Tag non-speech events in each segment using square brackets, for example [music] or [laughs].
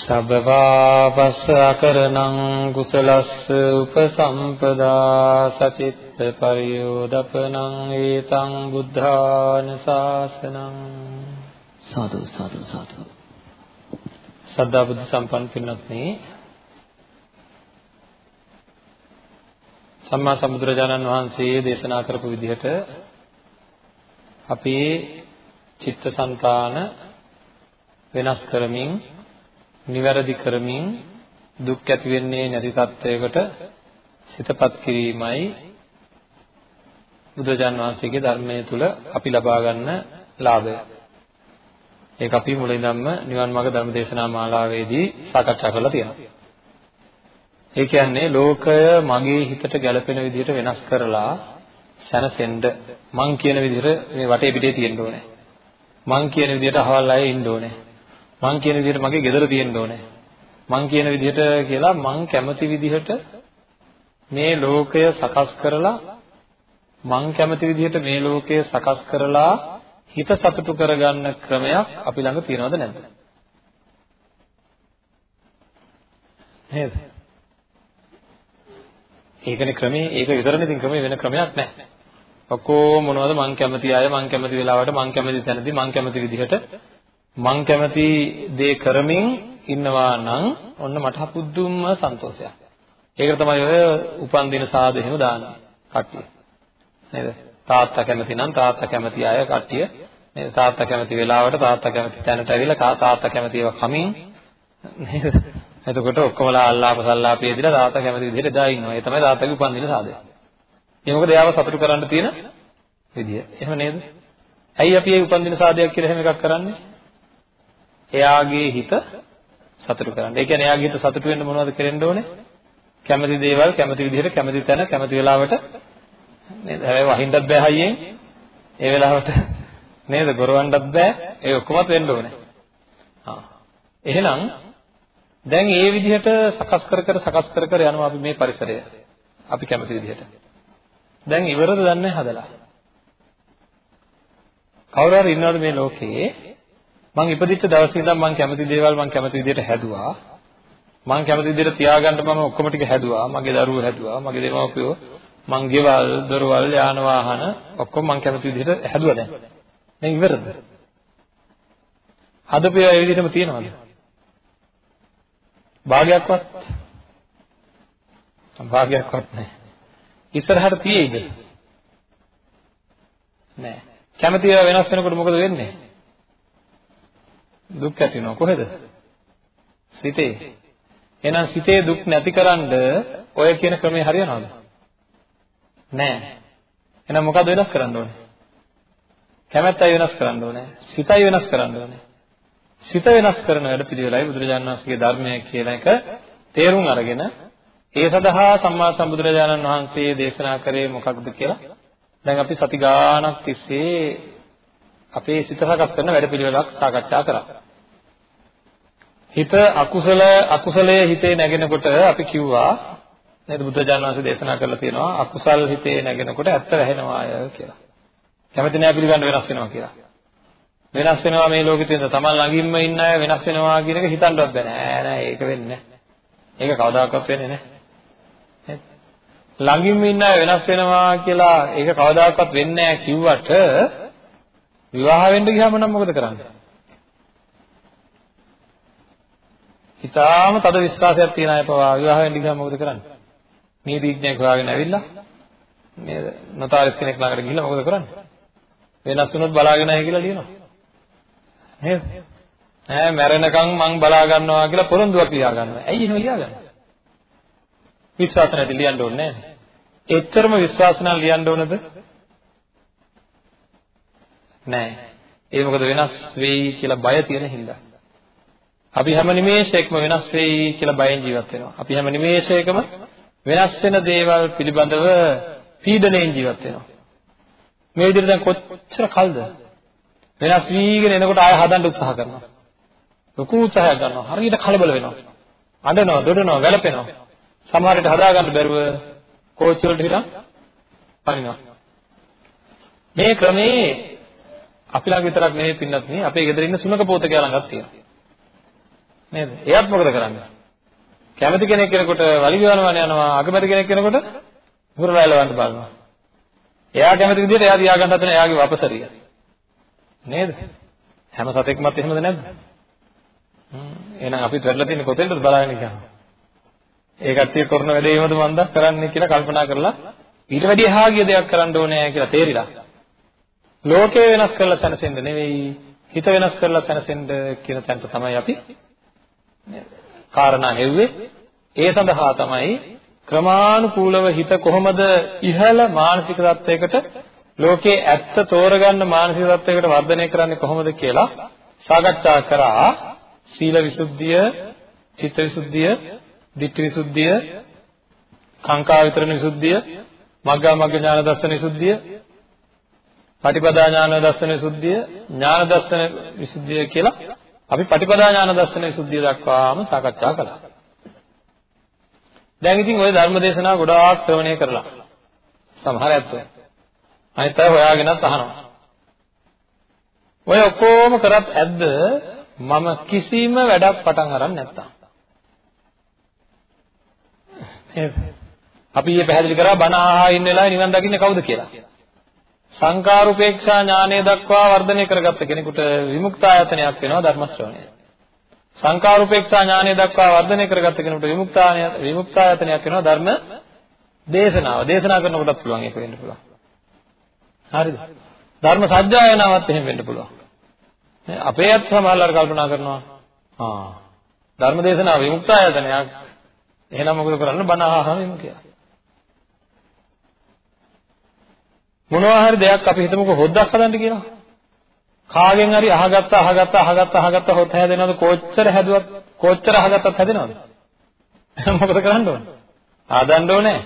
සබ්බපාපස්ස අකරණං කුසලස්ස උපසම්පදා සචිත්ත පරියෝදපනං ඒතං බුද්ධාන ශාසනං සාදු සාදු සාදු. සද්ධා බුද්ධ සම්පන්න පින්වත්නි සම්මා සම්බුදුරජාණන් වහන්සේ දේශනා කරපු විදිහට අපේ චිත්තසංතාන වෙනස් කරමින් නිවැරදි කරමින් දුක් ඇති වෙන්නේ නැති තත්වයකට සිතපත් කිරීමයි බුදුරජාන් වහන්සේගේ ධර්මයේ තුල අපි ලබා ගන්න ලාභය. ඒක අපි මුලින්දම්ම නිවන් මාර්ග ධර්ම දේශනා මාලාවේදී සාකච්ඡා කරලා තියෙනවා. ඒ කියන්නේ ලෝකය මගේ හිතට ගැළපෙන විදිහට වෙනස් කරලා සැනසෙන්න මං කියන විදිහට මේ වටේ පිටේ තියෙන්න ඕනේ. මං කියන විදිහට අහවල් අය ඉන්න ඕනේ. මං කියන විදිහට මගේ ගෙදර තියෙන්න ඕනේ. මං කියන විදිහට කියලා මං කැමති විදිහට මේ ලෝකය සකස් කරලා මං කැමති විදිහට මේ ලෝකය සකස් කරලා හිත සතුටු කරගන්න ක්‍රමයක් අපි ළඟ තියෙනවද නැද්ද? නේද? ඒකනේ ක්‍රමේ ඒක විතරනේ ඉතින් ක්‍රමේ වෙන ක්‍රමයක් නැහැ. ඔක්කොම මොනවද මං කැමති අය මං කැමති වෙලාවට මං කැමති තැනදී මං කැමති විදිහට මං කැමති දේ කරමින් ඉන්නවා නම් ඔන්න මට පුදුම සන්තෝෂයක්. ඒක තමයි ඔය උපන් දින සාද එහෙම දාන්නේ කට්ටිය. නේද? තාත්තා කැමති නම් තාත්තා කැමති අය කට්ටිය නේද? තාත්තා කැමති වෙලාවට තාත්තා කැමති තැනට ඇවිල්ලා තාත්තා කැමති ඒවා කමින් නේද? එතකොට ඔක්කොමලා අල්ලාප සල්ලාපිය දීලා තාත්තා කැමති විදිහට එදා ඉන්නවා. ඒ තමයි තාත්තගේ උපන්දින සාදය. ඒ මොකද එයාව සතුටු කරන්න තියෙන විදිය. එහෙම නේද? ඇයි අපි මේ උපන්දින සාදයක් කියලා එහෙම එකක් කරන්නේ? එයාගේ හිත සතුටු කරන්න. ඒ කියන්නේ එයාගේ හිත සතුටු වෙන්න මොනවද කරන්න ඕනේ? කැමති දේවල් කැමති විදිහට කැමති තැන කැමති වෙලාවට නේද? හැබැයි වහින්නත් බෑ හයියෙන්. ඒ වෙලාවට නේද? ගොරවන්නත් බෑ. ඒ ඔක්කොමත් වෙන්න ඕනේ. ආ. එහෙනම් දැන් ඒ විදිහට සකස් කර කර සකස් කර කර යනවා අපි මේ පරිසරය. අපි කැමති විදිහට. දැන් ඉවරද දන්නේ හදලා. කවුරු හරි ඉන්නවද මේ ලෝකේ මං ඉපදිච්ච දවසේ ඉඳන් මං කැමති දේවල් මං කැමති විදිහට හැදුවා. මං කැමති විදිහට තියාගන්න මම ඔක්කොම ටික හැදුවා. මගේ දරුවෝ හැදුවා. මගේ දෙමව්පියෝ මං ගෙවල්, දොරවල්, යාන වාහන ඔක්කොම මං කැමති විදිහට හැදුවා දැන්. දැන් ඉවරද? හදපේ ඒ විදිහටම තියනවද? භාගයක්වත් භාගයක්වත් නැහැ. ඉස්සරහට තියෙයිද? නැහැ. කැමති ඒවා වෙනස් වෙනකොට මොකද වෙන්නේ? දුක් ඇති වෙනවා කොහෙද? සිතේ. එහෙනම් සිතේ දුක් නැතිකරන්න ඔය කියන ක්‍රමේ හරියනවද? නැහැ. එහෙනම් මොකද වෙනස් කරන්න ඕනේ? කැමැත්තයි වෙනස් කරන්න ඕනේ. සිතයි වෙනස් කරන්න ඕනේ. සිත වෙනස් කරන වැඩ පිළිවෙලයි බුදුරජාණන් වහන්සේගේ ධර්මය කියන එක තේරුම් අරගෙන ඒ සඳහා සම්මා සම්බුදුරජාණන් වහන්සේ දේශනා කරේ මොකක්ද කියලා දැන් අපි සති ගාණක් තිස්සේ අපේ සිත සකස් කරන වැඩ පිළිවෙලක් සාකච්ඡා කරා. හිත අකුසල අකුසලයේ හිතේ නැගෙනකොට අපි කිව්වා නේද බුදුරජාණන් වහන්සේ දේශනා කරලා තියෙනවා අකුසල් හිතේ නැගෙනකොට ඇත්ත වැහෙනවාය කියලා. කැමති නෑ පිළිගන්න වෙනස් වෙනවා කියලා. වෙනස් වෙනවා මේ ලෝකෙ තියෙන තමන් ළඟින්ම ඉන්න අය වෙනස් වෙනවා කියන එක හිතන්නවත් බෑ නෑ නෑ ඒක වෙන්නේ නෑ. ඒක කවදාකවත් වෙන්නේ නෑ. ළඟින්ම ඉන්න අය වෙනස් වෙනවා කියලා ඒක කවදාකවත් වෙන්නේ නෑ කිව්වට විවාහ වෙන්න ගියාම නම් මොකද කරන්නේ? හිතාම තද විශ්වාසයක් තියන අය පවා විවාහ වෙන්න ගියාම මොකද කරන්නේ නීතිඥයෙක් හොයාගෙන ඇවිල්ලා නේද නොතාරිස් කෙනෙක් ළඟට ගිහිල්ලා මොකද කරන්නේ වෙනස් වුණොත් බලාගෙන නැහැ කියලා ලියනවා නේද? ඈ මැරෙනකන් මං බලා ගන්නවා කියලා පොරොන්දුවක් ලියා ගන්නවා. ඇයි එහෙම ලියාගන්නේ? විශ්වාස නැති ලියන්න ඕනේ නැහැ. එච්චරම විශ්වාස නම් ලියන්න ඕනද? නෑ. ඒ මොකද වෙනස් වෙයි කියලා බය තියෙන හින්දා. අපි හැම නිමේෂයකම වෙනස් වෙයි කියලා බයෙන් ජීවත් වෙනවා. අපි හැම නිමේෂයකම වෙනස් වෙන දේවල් පිළිබඳව පීඩණයෙන් ජීවත් වෙනවා. මේ විදිහට දැන් කොච්චර කල්ද වෙනස් වීගෙන එනකොට ආය හදන්න උත්සාහ කරනවා. ලොකු උත්සාහයක් ගන්නවා. හරියට කලබල වෙනවා. අඬනවා, දොඩනවා, වැළපෙනවා. සමහර විට හදාගන්න බැරුව කෝච්චි වලට හිටන් පනිනවා. මේ ක්‍රමේ අපි ළඟ විතරක් නෙවෙයි පින්නත් නේ අපේ ගෙදර ඉන්න සුනක පෝතකයා ළඟත් තියෙනවා. නේද? එයාත් මොකද කරන්නේ? කැමති කෙනෙක් කෙනෙකුට වලිග යනවන යනවා අකමැති කෙනෙක් කෙනෙකුට හුරලා එලවන්න බලනවා. එයා කැමති විදිහට එයා තියාගන්න හදන එයාගේ වපසරිය. නේද? හැම සතෙක්මත් එහෙමද නැද්ද? හ්ම් එහෙනම් අපිත් වැඩලා තියෙන්නේ කොතෙන්ද බලන්න කියනවා. ඒ කට්ටිය කරන වැඩේ එහෙමද මන්ද කරන්නේ කියලා කල්පනා කරලා ඊට වැඩි එහා ගිය දෙයක් කරන්න ඕනේ කියලා තේරිලා. ලෝකය වෙනස් කරලා සැනසෙන්න නෙවෙයි හිත වෙනස් කරලා සැනසෙන්න කියන තැනට තමයි අපි කාරණා හෙව්වේ. ඒ සඳහා තමයි ක්‍රමානුකූලව හිත කොහොමද ඉහළ මානසික තත්වයකට ලෝකේ ඇත්ත තෝරගන්න මානසික තත්වයකට වර්ධනය කරන්නේ කොහොමද කියලා සාකච්ඡා කරා සීල විසුද්ධිය, චිත්ත විසුද්ධිය, ditthi විසුද්ධිය, කාංකා විතරණ විසුද්ධිය, මග්ගා මග්ග ඥාන දර්ශන විසුද්ධිය, පටිපදා ඥාන දර්ශන විසුද්ධිය, ඥාන දර්ශන විසුද්ධිය කියලා අපි පටිපදා ඥාන දර්ශන විසුද්ධිය දක්වාම සාකච්ඡා කළා. දැන් ඉතින් ওই ධර්ම දේශනා ගොඩාක් ශ්‍රවණය කරලා සමහර ඇත්තෝ අනිත් අය හොයාගෙනත් අහනවා. ඔය ඔක්කොම කරත් ඇද්ද මම කිසිම වැඩක් පටන් අරන් නැත්තම්. නේද? අපි ඊයේ පැහැදිලි කරා බණ අහා ඉන්න වෙලාවේ නිවන් දකින්නේ කවුද කියලා. සංකාරුපේක්ෂා ඥානය දක්වා වර්ධනය කරගත්ත කෙනෙකුට විමුක්තායතනයක් වෙනවා ධර්ම ශ්‍රවණය. සංකාරුපේක්ෂා ඥානය දක්වා වර්ධනය කරගත්ත කෙනෙකුට විමුක්තාය විමුක්තායතනයක් වෙනවා ධර්ම දේශනාව. දේශනා කරනකොටත් පුළුවන් ඒක වෙන්න පුළුවන්. හරිද? ධර්ම සත්‍යයනාවත් එහෙම වෙන්න පුළුවන්. අපේ අත් සමහරවල් කල්පනා කරනවා ආ ධර්ම දේශනාව විමුක්තායතනයක් එහෙනම් මොකද කරන්න බණ අහහම එමු කියලා. මොනවා හරි දෙයක් අපි හිතමුකෝ හොද්දක් හදන්න කියලා. කාගෙන් හරි අහගත්ත අහගත්ත අහගත්ත අහගත්ත හොත් හැදෙනවද කොච්චර හැදුවත් කොච්චර අහගත්තත් හැදෙනවද? [laughs] මොකද කරන්න ඕන? ආදන්න ඕනේ.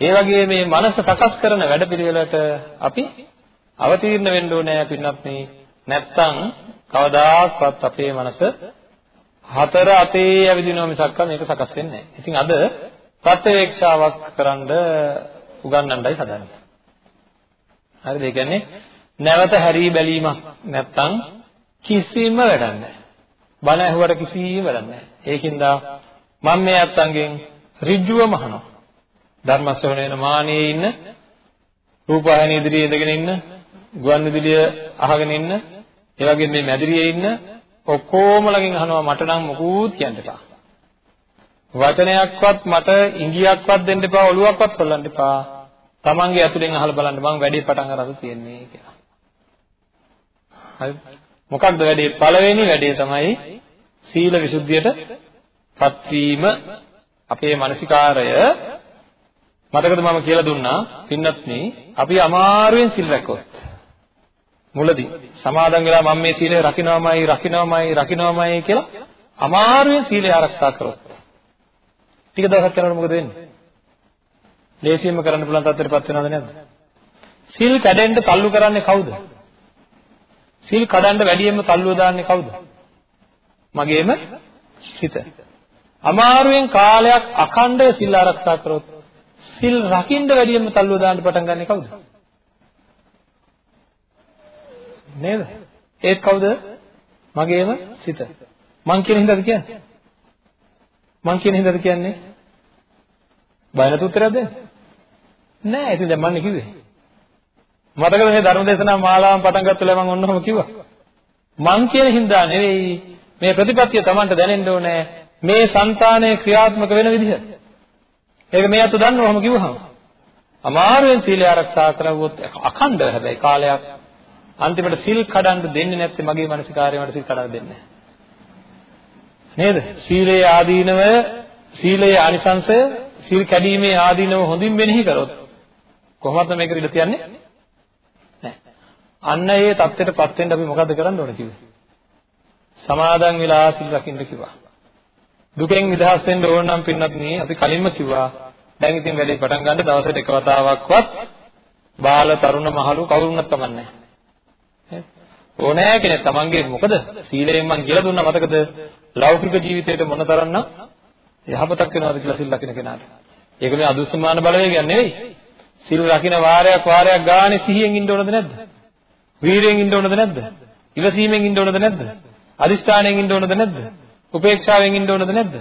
ඒ වගේ මේ මනස සකස් කරන වැඩපිළිවෙලට අපි අවතීර්ණ වෙන්න ඕනේ පින්නත් මේ නැත්තම් කවදාකවත් අපේ මනස හතර අතේ ඇවිදිනවා මිසක් මේක සකස් වෙන්නේ නැහැ. ඉතින් අද ප්‍රත්‍යවේක්ෂාවක් කරන්න උගන්වන්නයි හදන්නේ. හරිද? ඒ කියන්නේ නැවත හැරී බැලීමක් නැත්තම් කිසිම වැඩක් නැහැ. බණ ඇහුවට කිසිම වැඩක් නැහැ. ඒකින්ද මම මේ අත්තන්ගෙන් ඍජුවම අහනවා. ධර්ම ශ්‍රවණය වෙන මානියේ ඉන්න රූපවාහිනිය ඉදිරියේ ඉඳගෙන ඉන්න ගුවන් විදුලිය අහගෙන ඉන්න ඒ වගේම මේ මැදිරියේ ඉන්න ඔක්කොම ළඟින් අහනවා මට නම් මොකුත් කියන්න එපා. වචනයක්වත් මට ඉංගියක්වත් දෙන්න එපා ඔලුවක්වත් කොල්ලන්න එපා. Tamange ඇතුලෙන් අහලා බලන්න මම වැඩේ පටන් අරන් තියෙන්නේ කියලා. හරි. මොකක්ද වැඩේ? පළවෙනි වැඩේ තමයි සීල විසුද්ධියට පත්වීම අපේ මානසිකාරය මතකද මම කියලා දුන්නා පින්නත්නි අපි අමාරුවෙන් සිල් රැක්කොත් මුලදී සමාදන් වෙලා මම මේ සීලය රකින්නමයි රකින්නමයි රකින්නමයි කියලා අමාරුවෙන් සීලය ආරක්ෂා කරොත් ටික දවසක් යනකොට මොකද වෙන්නේ? ලේසියෙන්ම කරන්න පුළුවන් තත්ත්වයටපත් වෙනවද නැද්ද? සීල් කැඩෙන්න තල්ලු කරන්නේ කවුද? සීල් කඩන්න වැඩියෙන්ම තල්ලුව දාන්නේ කවුද? මගේම සිත. අමාරුවෙන් කාලයක් අඛණ්ඩව සීල් ආරක්ෂා කරොත් සිල් රකින්න වැඩියෙන්ම තල්ලුව දාන්න පටන් ගන්නේ කවුද? නේද? ඒත් කවුද? මගේම සිත. මං කියන හින්දාද කියන්නේ? මං කියන හින්දාද කියන්නේ? බය නැතු උත්තරයක් දෙන්න. නෑ ඉතින් දැන් මන්නේ කිව්වේ. මතකද මේ ධර්මදේශනා මාලාවන් පටන් ගත්තලා මම ඔන්නෝම කිව්වා. මං කියන හින්දා නෙවෙයි මේ ප්‍රතිපත්තිය Tamanට දැනෙන්න ඕනේ මේ సంతානයේ ක්‍රියාත්මක වෙන විදිහ. ඒක මේ අත දන්නවම කිව්වහම. අමාරුවෙන් සීලය ආරක්ෂා කරවුවොත් අඛණ්ඩව හැබැයි කාලයක් අන්තිමට සිල් කඩන්න දෙන්නේ නැත්තේ මගේ මානසිකාරය මට සිල් කඩන්න දෙන්නේ නේද? සීලේ ආදීනවය, සීලේ ආනිසංසය, සීල් කැඩීමේ ආදීනව හොඳින් මෙනෙහි කරොත් කොහොමද මේක ඉඳ තියන්නේ? නැහැ. අන්න ඒ தත්ත්වයටපත් වෙන්න අපි මොකද්ද කරන්න ඕන කිව්වේ? සමාදන් වෙලා සිල් රකින්න කිව්වා. දුකෙන් නිදහස් වෙන්න ඕන නම් පින්නත් නේ අපි කලින්ම කිව්වා. දැන් ඉතින් වැඩේ පටන් ගන්න දවසට එක වතාවක්වත් බාල තරුණ මහලු කවුරුන්වත් කමන්නේ ඕනෑ කෙනෙක් තමන්ගේ මොකද සීලයෙන් මං කියලා දුන්නා මතකද ලෞකික ජීවිතේට මොනතරම්නම් යහපතක් වෙනවද කියලා සිල් රකින්න කෙනාට. ඒක නේ අදුස්සමාන බලවේගයක් නෙවෙයි. සිල් රකින්න වාරයක් වාරයක් ගානේ සිහියෙන් ඉන්න ඕනද නැද්ද? වීරියෙන් ඉන්න ඕනද නැද්ද? ඉවසීමෙන් ඉන්න ඕනද නැද්ද? අදිස්ථානයෙන් ඉන්න ඕනද නැද්ද? උපේක්ෂාවෙන් ඉන්න ඕනද නැද්ද?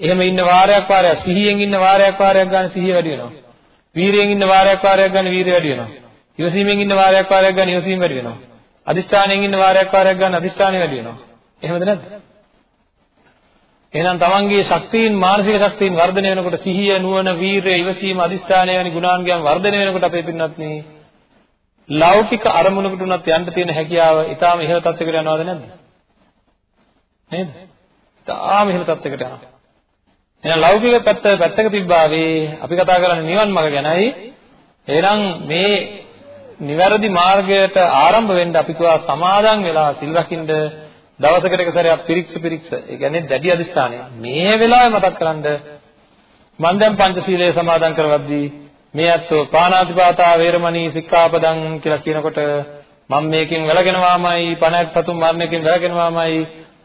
එහෙම ඉන්න වාරයක් වාරයක් සිහියෙන් ඉන්න වාරයක් වාරයක් ගන්න සිහිය වැඩි වෙනවා. වීරියෙන් ඉන්න වාරයක් වාරයක් ගන්න වීරිය වැඩි වෙනවා. ඉවසීමෙන් ඉන්න වාරයක් වාරයක් ගන්න ඉවසීම වැඩි වෙනවා. අදිෂ්ඨානයෙන් ඉන්න වාරයක් වාරයක් ගන්න අදිෂ්ඨානය වැඩි වෙනවා. එහෙමද නැද්ද? එහෙනම් තමන්ගේ ශක්තියින් මානසික ශක්තියින් වර්ධනය වෙනකොට සිහිය නුවණ වීරිය ඉවසීම අදිෂ්ඨානය වැනි ගුණාංගයන් වර්ධනය වෙනකොට අපේ පින්නත් නේ ලෞකික අරමුණකට උනත් යන්න තියෙන හැකියාව ඊටාම ඉහළ තත්යකට යනවද නැද්ද? නේද? ඊටාම ඉහළ තත්යකට යනවා. එහෙනම් ලෞකික පැත්ත පැත්තක තිබ්බාවේ අපි කතා කරන්නේ නිවන් මඟ ගැනයි. එහෙනම් මේ නිවැරදි මාර්ගයට ආරම්භ වෙන්න අපි තුවා සමාදන් වෙලා සිල් රකින්න දවසකට එක සැරයක් පිරික්ස පිරික්ස. ඒ කියන්නේ දැඩි අදිස්ථානය. මේ වෙලාවේ මතක් කරන්ඩ මම දැන් පංචශීලයේ සමාදන් කරවද්දී මේ අත්ෝ පාණාතිපාතා වේරමණී සික්ඛාපදං කියලා කියනකොට මම මේකෙන් වැළකෙනවාමයි පණක් සතුන් මරණයකින් වැළකෙනවාමයි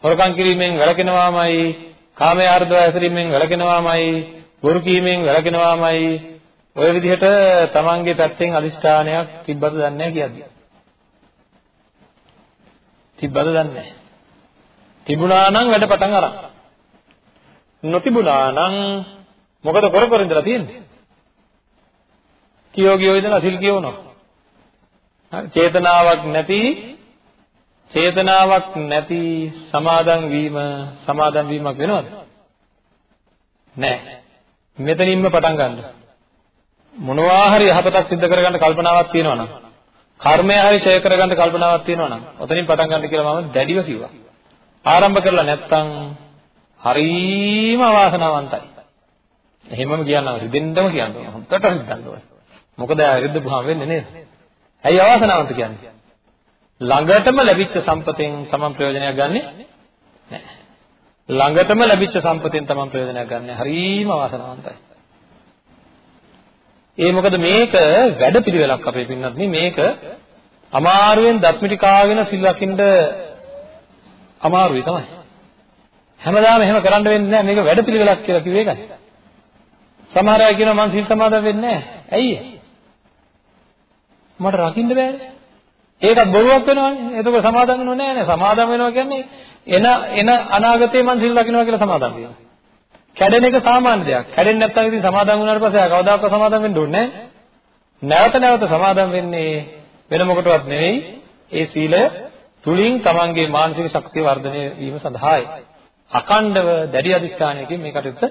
හොරකම් කිරීමෙන් වැළකෙනවාමයි කාමයේ ආර්ධව ඇසරීමෙන් වැළකෙනවාමයි බොරු කීමෙන් වැළකෙනවාමයි ඔය විදිහට තමන්ගේ පැත්තෙන් අදිෂ්ඨානයක් තිබ්බද දන්නේ නැහැ කියද්දි. තිබ්බද දන්නේ නැහැ. තිබුණා නම් වැඩ පටන් අරන්. නොතිබුණා නම් මොකද කර කර ඉඳලා තියෙන්නේ? කියෝ කියෝ ඉඳලා සිල් කියවනවා. හරි චේතනාවක් නැති චේතනාවක් නැති සමාදන් වීම සමාදන් වීමක් වෙනවද? නැහැ. මෙතනින්ම පටන් ගන්න. මොනවා හරි යහපතක් සිද්ධ කරගන්න කල්පනාවක් තියෙනවා නම් කර්මය හරි ඡය කරගන්න කල්පනාවක් තියෙනවා නම් ඔතනින් පටන් ගන්න කියලා මම දැඩිව කිව්වා. ආරම්භ කරලා නැත්තම් හරීම අවාසනාවන්තයි. එහෙමම කියනවා රිදෙන්නම කියනවා. හොඳට රිද්දන්න ඕනේ. මොකද රිද්දපුවාම වෙන්නේ නේද? ඇයි අවාසනාවන්ත කියන්නේ? ළඟටම ලැබිච්ච සම්පතෙන් තමන් ප්‍රයෝජනයක් ගන්නෙ නැහැ. ළඟටම ලැබිච්ච සම්පතෙන් තමන් ප්‍රයෝජනයක් ගන්න හරීම අවාසනාවන්තයි. ඒ මොකද මේක වැඩපිළිවෙලක් අපේ පින්නත් මේක අමාරුවෙන් දත්මිටි කාගෙන සිල් රකින්න අමාරුයි තමයි. හැමදාම එහෙම කරන්න වෙන්නේ නැහැ මේක වැඩපිළිවෙලක් කියලා කිව්වේ ඒකයි. සමහර අය කියනවා මං සිල් සමාදන් වෙන්නේ නැහැ. ඇයි මට රකින්න බෑනේ. ඒකත් බොරුවක් වෙනවනේ. එතකොට සමාදන් වෙනව නෑ නේ. සමාදන් වෙනවා කියන්නේ එන එන අනාගතේ මං සිල් රකින්නවා කියලා සමාදන් වෙනවා. කැඩෙන එක සාමාන්‍ය දෙයක්. කැඩෙන්නේ නැත්නම් ඉතින් සමාදන් වුණාට පස්සේ ආ කවදාකවත් සමාදන් වෙන්න ඕනේ නැහැ. නැවත නැවත සමාදන් වෙන්නේ වෙන මොකටවත් නෙවෙයි. ඒ සීලය තුලින් තමන්ගේ මානසික ශක්තිය වර්ධනය වීම සඳහායි. අකණ්ඩව දැඩි අධිෂ්ඨානයකින් මේ කටයුත්ත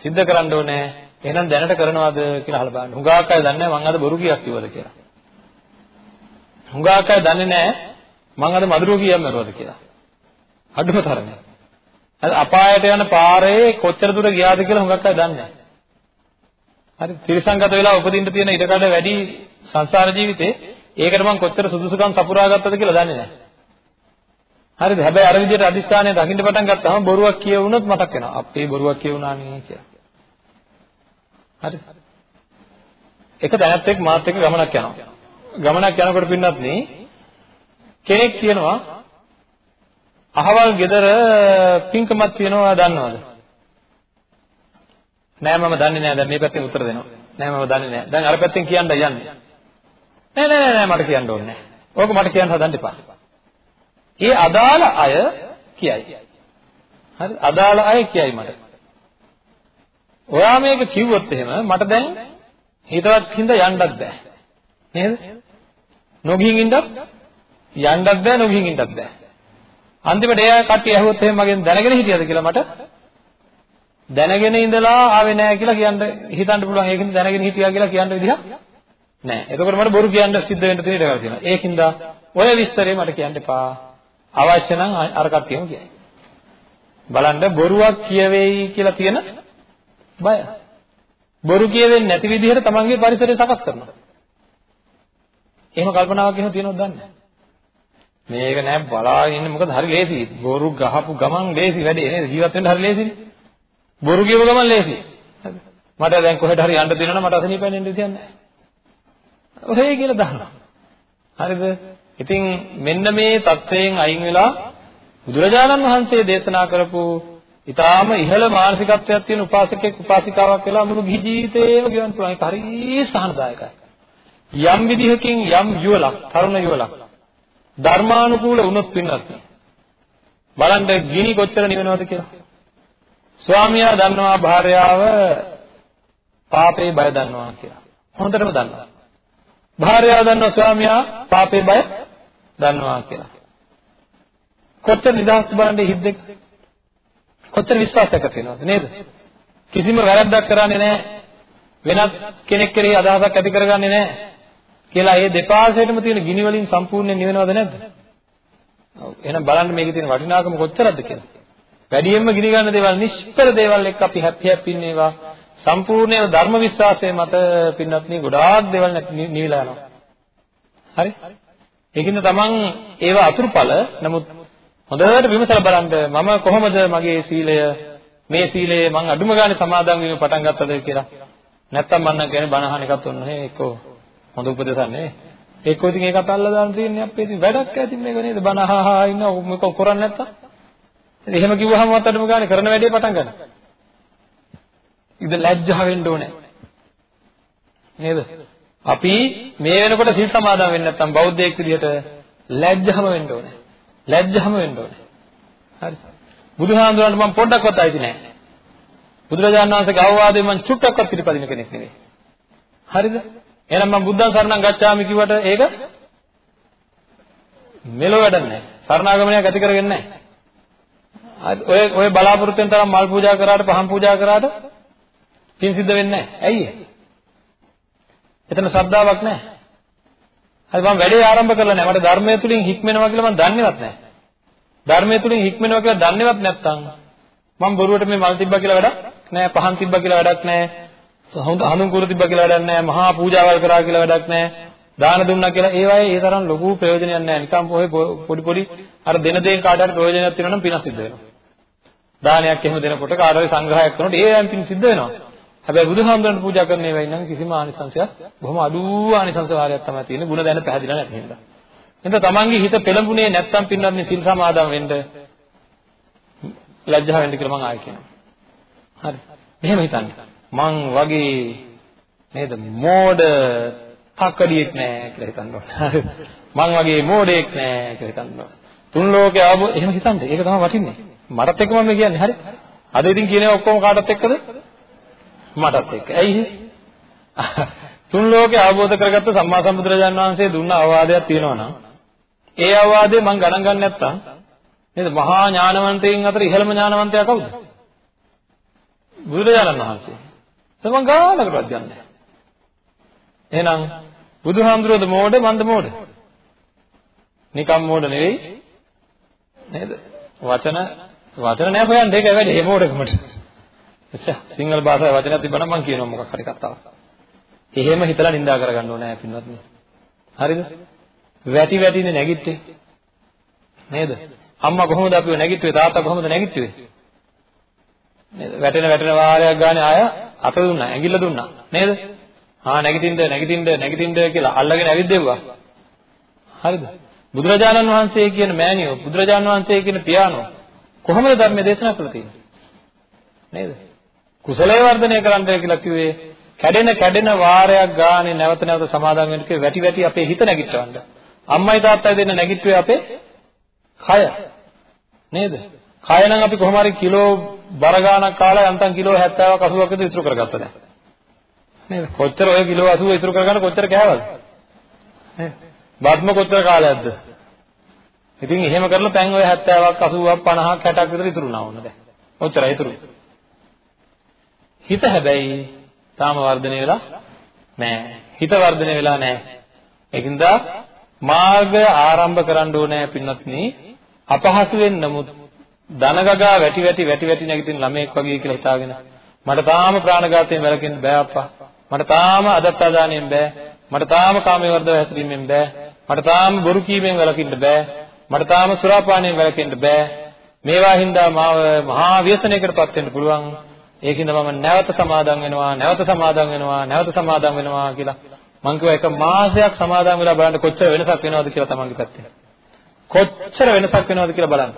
සිද්ධ කරන්න ඕනේ. එහෙනම් දැනට කරනවද කියලා අහලා බලන්න. හුඟක් අය දන්නේ නැහැ මං අද බොරු කියක් කිව්වද කියලා. හුඟක් අය දන්නේ නැහැ මං අද මధుරෝ කියන්න මරුවද කියලා. අඩුම තරමේ. අපායට යන පාරේ කොච්චර දුර ගියාද කියලා හුඟක් අය දන්නේ නැහැ. හරි තිරසංගත වෙලා උපදින්න තියෙන ඉඩකඩ වැඩි සංසාර ජීවිතේ ඒකට මම කොච්චර සුදුසුකම් සපුරා ගත්තද කියලා දන්නේ නැහැ. හරිද? හැබැයි අර විදිහට අදිස්ථානය දකින්න පටන් ගත්තාම බොරුවක් කියවුනොත් මතක් වෙනවා. අපේ බොරුවක් කියවුණානේ කියලා. හරි. එක දැනත් එක්ක මාත් එක්ක ගමනක් යනවා. ගමනක් යනකොට පින්නත් නේ කෙනෙක් කියනවා අහවල් ගෙදර පින්කමක් තියෙනවා දන්නවද? නෑ මම දන්නේ නෑ දැන් මේ පැත්තෙන් උත්තර දෙනවා. නෑ මම දන්නේ නෑ. දැන් අර පැත්තෙන් කියන්න යන්නේ. නෑ නෑ නෑ මට කියන්න ඕනේ නෑ. ඕක මට කියන්න හදන්න එපා. ඒ අදාළ අය කියයි. හරි අදාළ අය කියයි මට. ඔයා මේක කිව්වොත් එහෙම මට දැන් හිතවත් හින්දා යන්නත් බෑ. නේද? නොගිහින් ඉන්නත් යන්නත් බෑ නොගිහින් ඉන්නත් බෑ. අන්තිමට එයා කට්ටිය ඇහුවොත් එහෙම මගෙන් දැනගෙන හිටියද කියලා මට දැනගෙන ඉඳලා ආවේ නැහැ කියලා කියන්න හිතන්න පුළුවන් ඒකින්ද දැනගෙන හිටියා කියලා කියන්න විදිහක් නැහැ. එතකොට මට බොරු කියන්න සිද්ධ වෙන්න තියෙන ඉඩකඩ තියෙනවා. ඒකින්ද ඔය විස්තරේ මට කියන්න එපා. අවශ්‍ය නම් අර කට්ටියම කියයි. බලන්න බොරුවක් කියවෙයි කියලා තියෙන බය. බොරු කියවෙන්නේ නැති විදිහට තමන්ගේ පරිසරය සකස් කරනවා. එහෙම කල්පනාවක් එහෙම තියෙනවද දන්නේ මේක නෑ බලාගෙන ඉන්න මොකද හරි ලේසි. බොරු ගහපු ගමන් ලේසි වැඩේ නේද? ජීවත් වෙන්න හරි ලේසිනේ. බොරු කියව ගමන් ලේසි. මට දැන් කොහෙට හරි යන්න දෙනවනම් මට අසනීපෙන් ඉන්න දෙයක් නෑ. ඔහේ කියලා දානවා. හරිද? ඉතින් මෙන්න මේ தත්වයෙන් අයින් වෙලා බුදුරජාණන් වහන්සේ දේශනා කරපු ඊටාම ඉහළ මානසිකත්වයක් තියෙන උපාසකෙක් උපාසිකාවක් වෙලා මුළු ගිහි ජීවිතේම ගෙවන්න පුළුවන්. ඒක හරිය සහනදායකයි. යම් විදිහකින් යම් යුවලක්, තරුණ යුවලක් ධර්මානුකූල වුණොත් පින්නත් බලන්න ගිනි කොච්චර නිවෙනවද කියලා. ස්වාමියා දන්නවා භාර්යාව පාපේ බය දන්නවා කියලා. හොඳටම දන්නවා. භාර්යාව දන්නවා ස්වාමියා පාපේ බය දන්නවා කියලා. කොච්චර නිදහස් බලන්නේ හිද්දෙක කොච්චර විශ්වාසයක් තියෙනවද නේද? කිසිම වැරද්දක් කරන්නේ නැහැ. වෙනත් කෙනෙක් කෙරෙහි අදහසක් ඇති කරගන්නේ නැහැ. කියලා ඒ දෙපාර්ශ්වයටම තියෙන ගිනි වලින් සම්පූර්ණයෙන් නිවෙනවද නැද්ද? ඔව්. එහෙනම් බලන්න මේකේ තියෙන වටිනාකම කොච්චරද කියලා. වැඩියෙන්ම ගිනි ගන්න දේවල් නිෂ්පර දේවල් එක්ක අපි හැපි හැපි ඉන්නේවා සම්පූර්ණයෙන්ම ධර්ම විශ්වාසයේ මත පින්වත්නි ගොඩාක් දේවල් නිවිලා යනවා. හරි? ඒකින්ද තමන් ඒව අතුරුඵල නමුත් හොඳට විමසලා බලන්න මම කොහොමද මගේ සීලය මේ සීලය මං අඩුම ගානේ සමාදන් වීම පටන් ගත්තද කියලා. නැත්තම් මම නම් කියන්නේ බණ අහන එකත් ඔන්න එක්කෝ හොඳ උපදේශක් නෙවෙයි. එක්කෝ ඉතින් ඒකත් අල්ලලා දාන්න තියෙන්නේ අපේ ඉතින් වැඩක් ඇති මේක නේද බණ අහහා ඉන්න මේක කරන්නේ නැත්තම්. ඉතින් එහෙම කිව්වහම වත් අඩුම ගානේ කරන වැඩේ පටන් ගන්නවා. ඉත ලැජ්ජා වෙන්න ඕනේ. නේද? අපි මේ වෙනකොට සිල් සමාදන් වෙන්නේ නැත්නම් බෞද්ධයෙක් විදිහට ලැජ්ජාම වෙන්න ඕනේ. ලැජ්ජාම වෙන්න ඕනේ. හරි. බුදුහාමුදුරන්ට මම පොඩ්ඩක්වත් අයිති නැහැ. බුදුරජාණන් වහන්සේගේ අවවාදයෙන් මම චුට්ටක්වත් පිළිපදින කෙනෙක් නෙවෙයි. හරිද? එහෙනම් මම බුද්ධං සරණං ගච්ඡාමි කිව්වට ඒක මෙලෝ වැඩක් නැහැ. සරණාගමනයක් ඇති කරගන්නේ නැහැ. ඔය ඔය බලාපොරොත්තුෙන් තරම් මල් පූජා කරාට පහන් පූජා කරාට පින් සිද්ධ වෙන්නේ නැහැ. ඇයි එතන ශ්‍රද්ධාවක් නැහැ. හරි මම වැඩේ ආරම්භ කරලා නැහැ. මට ධර්මයේ තුලින් හික්මෙනවා කියලා මම දන්නේවත් නැහැ. ධර්මයේ තුලින් හික්මෙනවා කියලා දන්නේවත් නැත්නම් මම බොරුවට මේ මල් තිබ්බා කියලා වැඩක් නැහැ. පහන් තිබ්බා කියලා වැඩක් නැහැ. හොඳ හඳුන් කුරු තිබ්බා කියලා වැඩක් නැහැ. මහා පූජාවල් කරා කියලා වැඩක් නැහැ. දාන දුන්නා කියලා ඒවායේ ඒ තරම් ලොකු ප්‍රයෝජනයක් නැහැ. නිකම් ඔය පොඩි පොඩි අර දෙන දේ කාට හරි ප්‍රයෝජනයක් තියෙනවා නම් පින සිද්ධ වෙනවා. දානයක් එහෙම දෙනකොට කාට හරි සංග්‍රහයක් කරනකොට ඒ අයන් පින් සිද්ධ වෙනවා. හැබැයි බුදුහාමුදුරන්ට පූජා කරන ඒවා නම් කිසිම ආනිසංශයක් බොහොම අඩු ආනිසංශ වාරයක් තමයි තියෙන්නේ. ಗುಣ දැන පැහැදිලා නැති හින්දා. එහෙනම් තමන්ගේ හිත පෙළඹුණේ නැත්තම් පින්නත් මේ සිල් සමාදන් වෙන්න ලැජ්ජා වෙන්න කියලා මම ආයෙ කියනවා. හරි. මෙහෙම හිතන්න. මං වගේ නේද මෝඩ තකඩියෙක් නෑ කියලා හිතන්න ඕනේ. හරි. මං වගේ මෝඩයෙක් නෑ කියලා හිතන්න ඕනේ. තුන් ලෝකේ අවබෝධ එහෙම හිතන්න. ඒක තමයි වටින්නේ. මටත් එක්ක මම කියන්නේ හරි. අද ඉතින් කියන්නේ ඔක්කොම කාටත් එක්කද? මටත් එක්ක. ඇයි තුන් ලෝකේ අවබෝධ කරගත්ත සම්මා සම්බුදුරජාණන් වහන්සේ දුන්න අවවාදයක් තියෙනවා නම් ඒ අවවාදේ මම ගණන් ගන්න නැත්තම් නේද මහා ඥානවන්තයින් අතර ඉහළම ඥානවන්තයා කවුද? බුදුරජාණන් වහන්සේ. තමන් ගානකටවත් ගන්න නැහැ. එහෙනම් බුදුහාමුදුරුවෝද මෝඩ මන්ද මෝඩ? නිකම් මෝඩ නෙවෙයි නේද? වචන වචන නැහැ හොයන්න ඒක වැඩි ඒ මෝඩකමට. එච්චා සිංහල භාෂාවේ වචනයක් තිබ්බනම් මම කියනවා මොකක් හරි කතාවක්. එහෙම හිතලා නිඳා කරගන්න ඕනේ පින්වත්නි. හරිද? වැටි වැටිනේ නැගිට්ටේ. නේද? අම්මා කොහොමද අපිව නැගිට්ටුවේ? තාත්තා කොහොමද නැගිට්ටුවේ? නේද? වැටෙන වැටෙන වාරයක් ගානේ ආය අත දුන්නා, ඇඟිල්ල දුන්නා. නේද? ආ නැගිටින්න නැගිටින්න නැගිටින්න කියලා අල්ලගෙන ඇවිද්දෙව්වා. හරිද? බුදුරජාණන් වහන්සේ කියන මෑණියෝ, බුදුරජාණන් වහන්සේ කියන පියාණෝ කොහොමද ධර්ම දේශනා කළේ තියෙන්නේ? නේද? කුසලයේ වර්ධනය කරන්න කියලා කිව්වේ කැඩෙන කැඩෙන වාරයක් ගානේ නැවත නැවත සමාදන් වෙන්න කිව්වේ වැටි වැටි අපේ හිත නැගිටවන්න. අම්මයි තාත්තයි දෙන්න නැගිට්ටුවේ අපේ කය. නේද? කය නම් අපි කොහොම හරි කිලෝ බර ගාණක් කාලා යන්තම් කිලෝ 70ක් 80ක් විතර ඉතුරු කරගත්තා දැන්. නේද? කොච්චර ඔය කිලෝ 80 ඉතුරු කරගන්න කොච්චර කෑවද? නේද? බත්ම කොච්චර කාලයක්ද? ඉතින් එහෙම කරලා දැන් ඔය 70ක් 80ක් 50ක් 60ක් විතර ඉතුරු වුණා ඕන දැන්. ඔච්චරයි ඉතුරු. හිත හැබැයි තාම වර්ධනය වෙලා නැහැ. හිත වර්ධනය වෙලා නැහැ. ඒකින්ද මාර්ගය ආරම්භ කරන්න ඕනේ පින්වත්නි. අපහසුවෙන් නමුත් දනගගා වැටි වැටි වැටි වැටි නැගිටින ළමයෙක් වගේ කියලා හිතාගෙන මට තාම ප්‍රාණඝාතයෙන් වැළකෙන්න බෑ අප්පා. මට තාම අදත්තාදානයෙන් බෑ. මට තාම කාමයේ වර්ධව හැසිරීමෙන් බෑ. මට තාම බොරු කීමෙන් වැළකින්න බෑ. මට තාම සුරාපානයෙන් වැළකෙන්න බෑ. මේවා හින්දා මාව මහා ව්‍යසනයකටපත් වෙන්න පුළුවන්. ඒකින්ද මම නැවත සමාදන් වෙනවා නැවත සමාදන් වෙනවා නැවත සමාදන් වෙනවා කියලා. මං කිව්වා එක මාසයක් සමාදන් වෙලා බලන්න කොච්චර වෙනසක් වෙනවද කියලා තමන්ගේ පැත්තේ කොච්චර වෙනසක් වෙනවද කියලා බලන්න.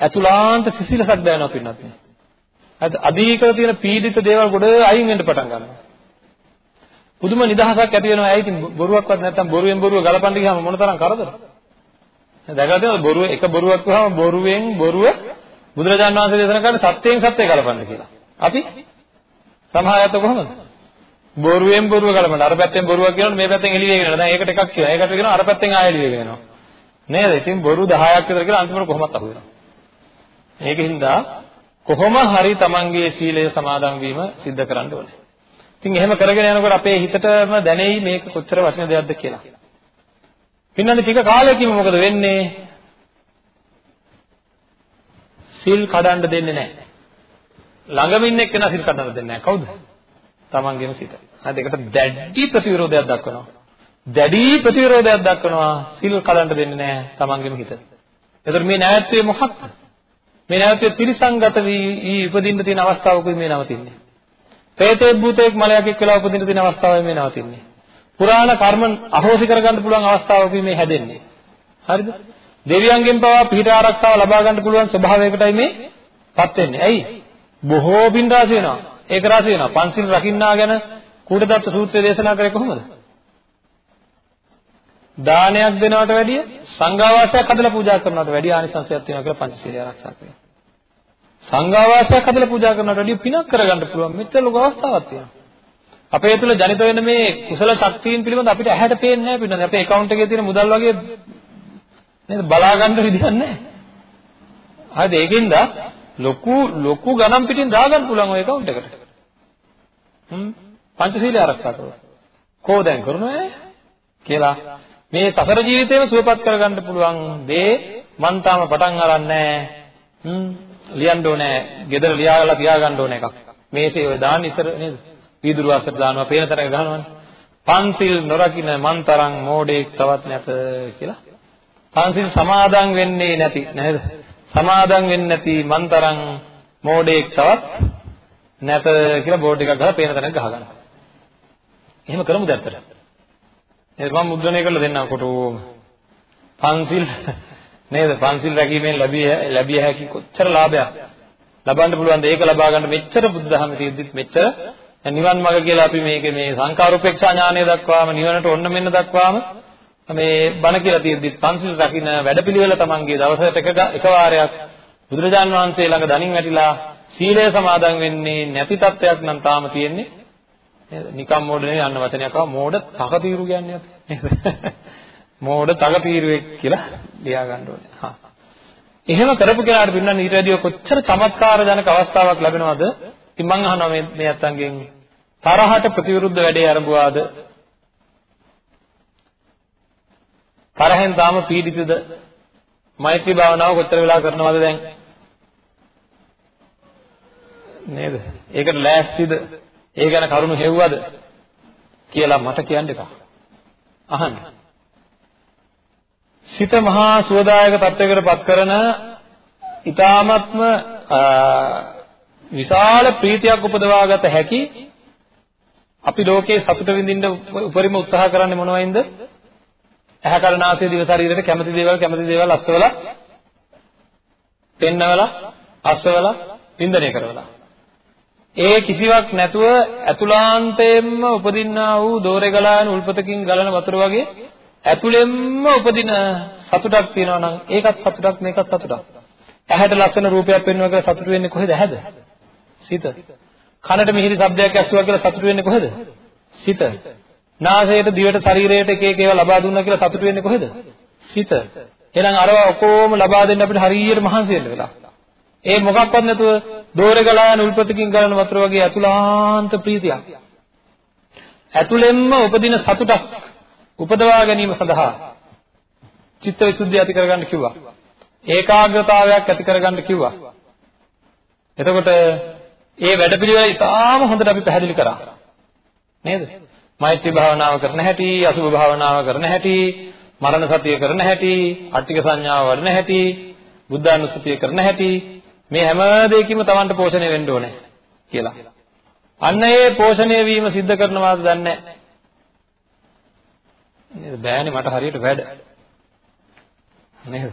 ඇතුළාන්ත සිසිලසක් දැනෙනවා පින්නත් නේ හරිද අධිකව තියෙන පීඩිත දේවල් ගොඩ අයින් වෙන්න පටන් ගන්නවා. පුදුම නිදහසක් ඇති වෙනවා. ඇයි ඉතින් බොරුවක්වත් නැත්තම් බොරුවෙන් බොරුව ගලපන්න ගියාම මොන තරම් කරදරද? දැකලා තියෙනවද බොරුව? එක බොරුවක් වහම බොරුවෙන් බොරුව බුදුරජාණන් වහන්සේ දේශනා කරන්නේ සත්‍යයෙන් සත්‍ය ගලපන්න කියලා. අපි සමහර අයත් කොහොමද? බොරුවෙන් බොරුව ගලපන්න. අර පැත්තෙන් බොරුවක් කියනොත් මේ පැත්තෙන් එළිය වෙනවා. දැන් ඒකට එකක් කියනවා. ඒකට කියනවා අර පැත්තෙන් ආයෙ එළිය වෙනවා. නේද? ඉතින් බොරු 10ක් විතර කියලා අන්තිමට කොහොමත් අහු වෙනවා. ඒකින්ද කොහොම හරි Tamanගේ සීලය සමාදන් වීම සිද්ධ කරන්න ඕනේ. ඉතින් එහෙම කරගෙන යනකොට අපේ හිතටම දැනෙයි මේක කොච්චර වටින දෙයක්ද කියලා. පින්නන්නේ ටික කාලයකින් මොකද වෙන්නේ? සිල් කඩන්න දෙන්නේ නැහැ. ළඟම ඉන්න එක්කෙනා සිල් කඩන්න දෙන්නේ නැහැ. කවුද? තමන්ගේම සිත. හරිද? ඒකට දැඩි ප්‍රතිවිරෝධයක් දක්වනවා. දැඩි ප්‍රතිවිරෝධයක් දක්වනවා සිල් කඩන්න දෙන්නේ නැහැ තමන්ගේම හිත. එතකොට මේ නැවැත්වීම මොකක්ද? මේ නැවැත්වීම පිරිසංගත වී ඉපදින්න තියෙන අවස්ථාවකුයි මේ නවතින්නේ. പ്രേතේ භූතේක් මලයකෙක් වෙලා උපදින්න තියෙන අවස්ථාවයි මේ නවතින්නේ. පුරාණ කර්ම අහෝසි කරගන්න පුළුවන් අවස්ථාවකුයි මේ හැදෙන්නේ. හරිද? දෙවියන්ගෙන් පවා පිහිට ආරක්ෂාව ලබා ගන්න පුළුවන් ස්වභාවයකටයි මේපත් වෙන්නේ. ඇයි? බොහෝ බින් රාශි වෙනවා. ඒක රාශි වෙනවා. පන්සිල් රකින්නා ගැන කූටදත්ත සූත්‍රය දේශනා කරේ කොහොමද? දානයක් දෙනවට වැඩිය සංඝාවාසයක් හදලා පූජා කරනවට වැඩිය ආනිසංසයක් තියෙනවා කියලා පංචශීලය ආරක්ෂා කරනවා. සංඝාවාසයක් හදලා පූජා කරනවට වැඩිය පිනක් කරගන්න පුළුවන් මෙච්චර ලොකු අවස්ථාවක් තියෙනවා. අපේ තුල ජනිත වෙන මේ කුසල ශක්තියින් පිළිබඳ අපිට ඇහැට පේන්නේ නැහැ පින්නන්නේ. අපේ account එකේ තියෙන මුදල් වගේ නේද බලා ගන්න විදිහක් නැහැ. හරිද? ඒකෙන්ද ලොකු ලොකු ගණන් පිටින් දාගන්න පුළුවන් ওই account එකට. හ්ම් පංචශීලය ආරක්ෂා කරනවා. කෝ දැන් කරනවද කියලා මේ සසර ජීවිතේම සුවපත් කරගන්න පුළුවන් දේ මන් තාම පටන් අරන් නැහැ. හ්ම් ලියන්න ඕනේ. ගෙදර ලියාගලා තියාගන්න ඕනේ එකක්. මේසේ ඔය දාන්න ඉස්සර නේද? වීදුරු වාසයට දානවා පේන තරක ගහනවනේ. පන්සිල් නොරකින්න මන් තරම් මෝඩෙක් තවත් නැත කියලා. පන්සිල් සමාදන් වෙන්නේ නැති නේද? සමාදන් වෙන්නේ නැති මන් තරම් මෝඩෙක් තවත් නැත කියලා බෝඩ් එකක් ගහලා පේන තැනක ගහගන්නවා. එහෙම කරමුද ඇත්තට? එහෙනම් මම මුද්‍රණය කරලා දෙන්නම් කොටෝම. පන්සිල් නේද? පන්සිල් රැකීමෙන් ලැබිය ලැබිය හැකි කොච්චර ලාභයක් ලබන්න පුළුවන්ද? ඒක ලබා ගන්න මෙච්චර බුද්ධ ධර්ම තියෙද්දිත් මෙච්චර නිවන් මඟ කියලා අපි මේකේ මේ සංකාරූපේක්ෂා ඥානය දක්වාම නිවනට ඔන්න මෙන්න දක්වාම මේ බණ කියලා තියෙද්දි පන්සිල් රකින්න වැඩපිළිවෙල තමන්ගේ දවසකට එක එක වාරයක් බුදුරජාන් වහන්සේ ළඟ දණින් වැටිලා සීලය සමාදන් වෙන්නේ නැති තත්වයක් නම් තාම තියෙන්නේ නේද? නිකම් මෝඩ නෙවෙයි අන්න වචනයක් ආව මෝඩ තකතිරු කියන්නේ අපි නේද? [laughs] මෝඩ තකතිරුවෙක් කියලා ලියා ගන්න ඕනේ. හා. එහෙම කරපු කෙනාට පින්නන්න ඊට වැඩිය කොච්චර චමත්කාර ජනක අවස්ථාවක් ලැබෙනවද? ඉතින් මං අහනවා මේ මේ අත්තන්ගෙන් තරහට ප්‍රතිවිරුද්ධ වැඩේ ආරම්භුවාද? තරහෙන් තාම පීඩිතද? මෛත්‍රී භාවනාව කොච්චර වෙලා කරනවද දැන්? නේද? ඒකට ලෑස්තිද? ඒ ගැන කරුණු හෙව්වද? කියලා මට කියන්න එපා. අහන්න. සිත මහා සුවදායක තත්වයකට පත් කරන ඊ타ත්ම විශාල ප්‍රීතියක් උපදවාගත හැකි අපි ලෝකේ සතුට විඳින්න උපරිම උත්සාහ කරන්නේ මොනවයින්ද? ඇහැ කරනාසය දිව ශරීරයට කැමති දේවල් කැමති දේවල් අස්වලා පෙන්නවලා අස්වලා වින්දනය කරවලා ඒ කිසිවක් නැතුව ඇතුලාන්තයෙන්ම උපදින්නා වූ දෝරේ ගලාන උල්පතකින් ගලන වතුර වගේ ඇතුළෙන්ම උපදින සතුටක් තියෙනවා නම් ඒකත් සතුටක් මේකත් සතුටක්. ඇහැට ලස්සන රූපයක් පෙන්වනවා කියලා සතුට වෙන්නේ කොහෙද? ඇහැද? සිත. කනට මිහිරි ශබ්දයක් ඇසුවා කියලා සතුටු වෙන්නේ කොහෙද? සිත. නාසයට දිවට ශරීරයට එක එක ඒවා ලබා දුන්නා කියලා සතුටු වෙන්නේ කොහෙද? සිත. එහෙනම් අරවා ඔක්කොම ලබා දෙන්න අපිට හරියට මහන්සි වෙන්න වෙලා. ඒ මොකක්වත් නැතුව දෝරේ ගලා යන උල්පතකින් ගලන වතුර වගේ අතුලාන්ත ප්‍රීතියක්. ඇතුළෙන්ම උපදින සතුටක් උපදවා ගැනීම සඳහා චිත්ත විසුද්ධිය ඇති කරගන්න කිව්වා. ඒකාග්‍රතාවයක් ඇති කරගන්න කිව්වා. එතකොට ඒ වැඩපිළිවෙල ඉතාම හොඳට අපි පැහැදිලි කරා. නේද? මෛත්‍රී භාවනාව කරන හැටි, අසුභ භාවනාව කරන හැටි, මරණ සතිය කරන හැටි, අට්ටික සංඥාව වඩන හැටි, බුද්ධානුස්සතිය කරන හැටි මේ හැම දෙයකින්ම Tamanට පෝෂණය වෙන්න ඕනේ කියලා. අන්න ඒ පෝෂණය වීම සිද්ධ කරනවාද දන්නේ නේද? බෑනේ මට හරියට වැඩ. නේද?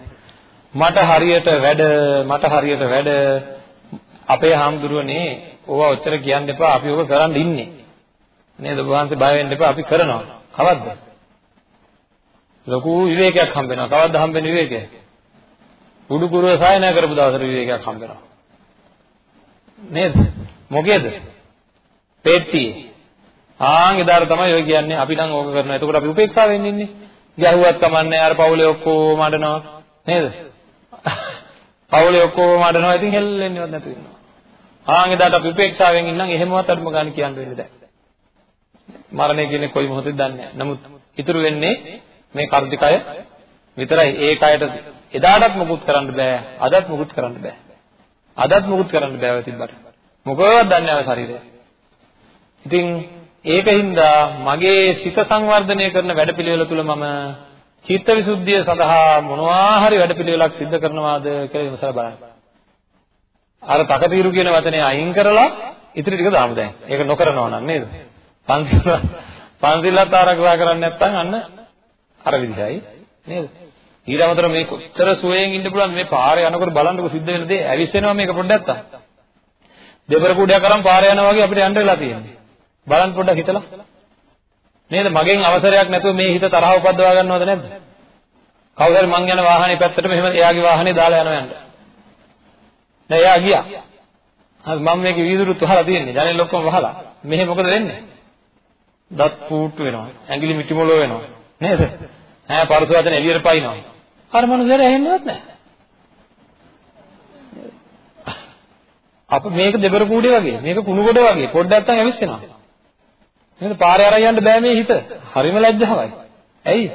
මට හරියට වැඩ මට හරියට වැඩ අපේ හාමුදුරුවනේ ඕවා ඔච්චර කියන්න එපා අපි ඕක කරන් ඉන්නේ නේද? ඔබ වහන්සේ බය වෙන්න එපා. අපි කරනවා. කවද්ද? ලොකු විවේකයක් හම්බ වෙනවා කවද්ද හම්බෙන්නේ විවේකය? උඩු කුරුව සායනය කරපු දවසට විවේකයක් හම්බ වෙනවා නේද? මොකේද? පෙට්ටියේ. ආන් එදාට තමයි ඔය කියන්නේ අපි නම් ඕක කරනවා. එතකොට අපි උපේක්ෂාවෙන් ඉන්නේ. ගැහුවත් කමන්නේ අර පවුලේ ඔක්කොම අඬනවා. නේද? පවුලේ ඔක්කොම අඬනවා. ඉතින් හෙල්ලෙන්නේවත් නැතු වෙනවා. ආන් එදාට අපි උපේක්ෂාවෙන් ඉන්නම්. එහෙමවත් අඩුම ගන්න කියන්න වෙන්නේ නැහැ. මරණය කියන්නේ කොයි මොහොතේද දන්නේ නැහැ. නමුත් ඉතුරු වෙන්නේ මේ කර්ධිකය විතරයි. ඒ කයට එදාටත් මුකුත් කරන්න බෑ. අදත් මුකුත් කරන්න බෑ. අදත් මුකුත් කරන්න බෑ ඔය තිබ්බට. මොකවත් දන්නේ නැහැ ශරීරය. ඉතින් ඒකින්ද මගේ සිත සංවර්ධනය කරන වැඩපිළිවෙල තුල මම චිත්තවිසුද්ධිය සඳහා මොනවා හරි වැඩපිළිවෙලක් සිද්ධ කරනවාද කියලා විමසලා බලන්න. අර තකතිරු කියන වචනේ අයින් කරලා ඉතිරි ටික දාමු දැන්. ඒක නොකරනවා නම් නේද? පන්සිල් පන්සිලත් ආරක්ෂා කරන්නේ නැත්නම් අන්න අර විදිහයි නේද? ඊට අමතර මේ කොච්චර සුවයෙන් ඉන්න පුළුවන් මේ පාරේ යනකොට බලන්නකො සිද්ධ වෙන දේ ඇවිස්සෙනවා මේක පොඩ්ඩක් අත්තා. දෙබර කුඩයක් අරන් පාරේ යනවා වගේ අපිට යන්න වෙලා තියෙන්නේ. බලන්න පොඩ්ඩක් හිතලා. නේද? මගෙන් අවසරයක් නැතුව මේ හිත තරහ උපද්දවා ගන්නවද නැද්ද? කවුරු හරි මං යන වාහනේ පැත්තටම එහෙම එයාගේ වාහනේ දාලා යනවා යන්න. නෑ එයා ගියා. හරි මම මේකේ වීදුරුත් වහලා තියෙන්නේ. ජනෙල් ඔක්කොම වහලා. මෙහෙ මොකද වෙන්නේ? දත් පූට්ටු වෙනවා. ඇඟිලි මිටි මොලෝ වෙනවා. නේද? ඈ පරස වචන එළියට පයින්නවා. අර මනුස්සයර ඇහෙන්නේවත් නැහැ. අප මේක දෙබර කූඩේ වගේ මේක කුණු කොට වගේ පොඩ්ඩක් නැත්නම් ඇවිස්සෙනවා නේද? පාරේ අරන් යන්න බෑ මේ හිත. හරිම ලැජ්ජාවයි. ඇයි?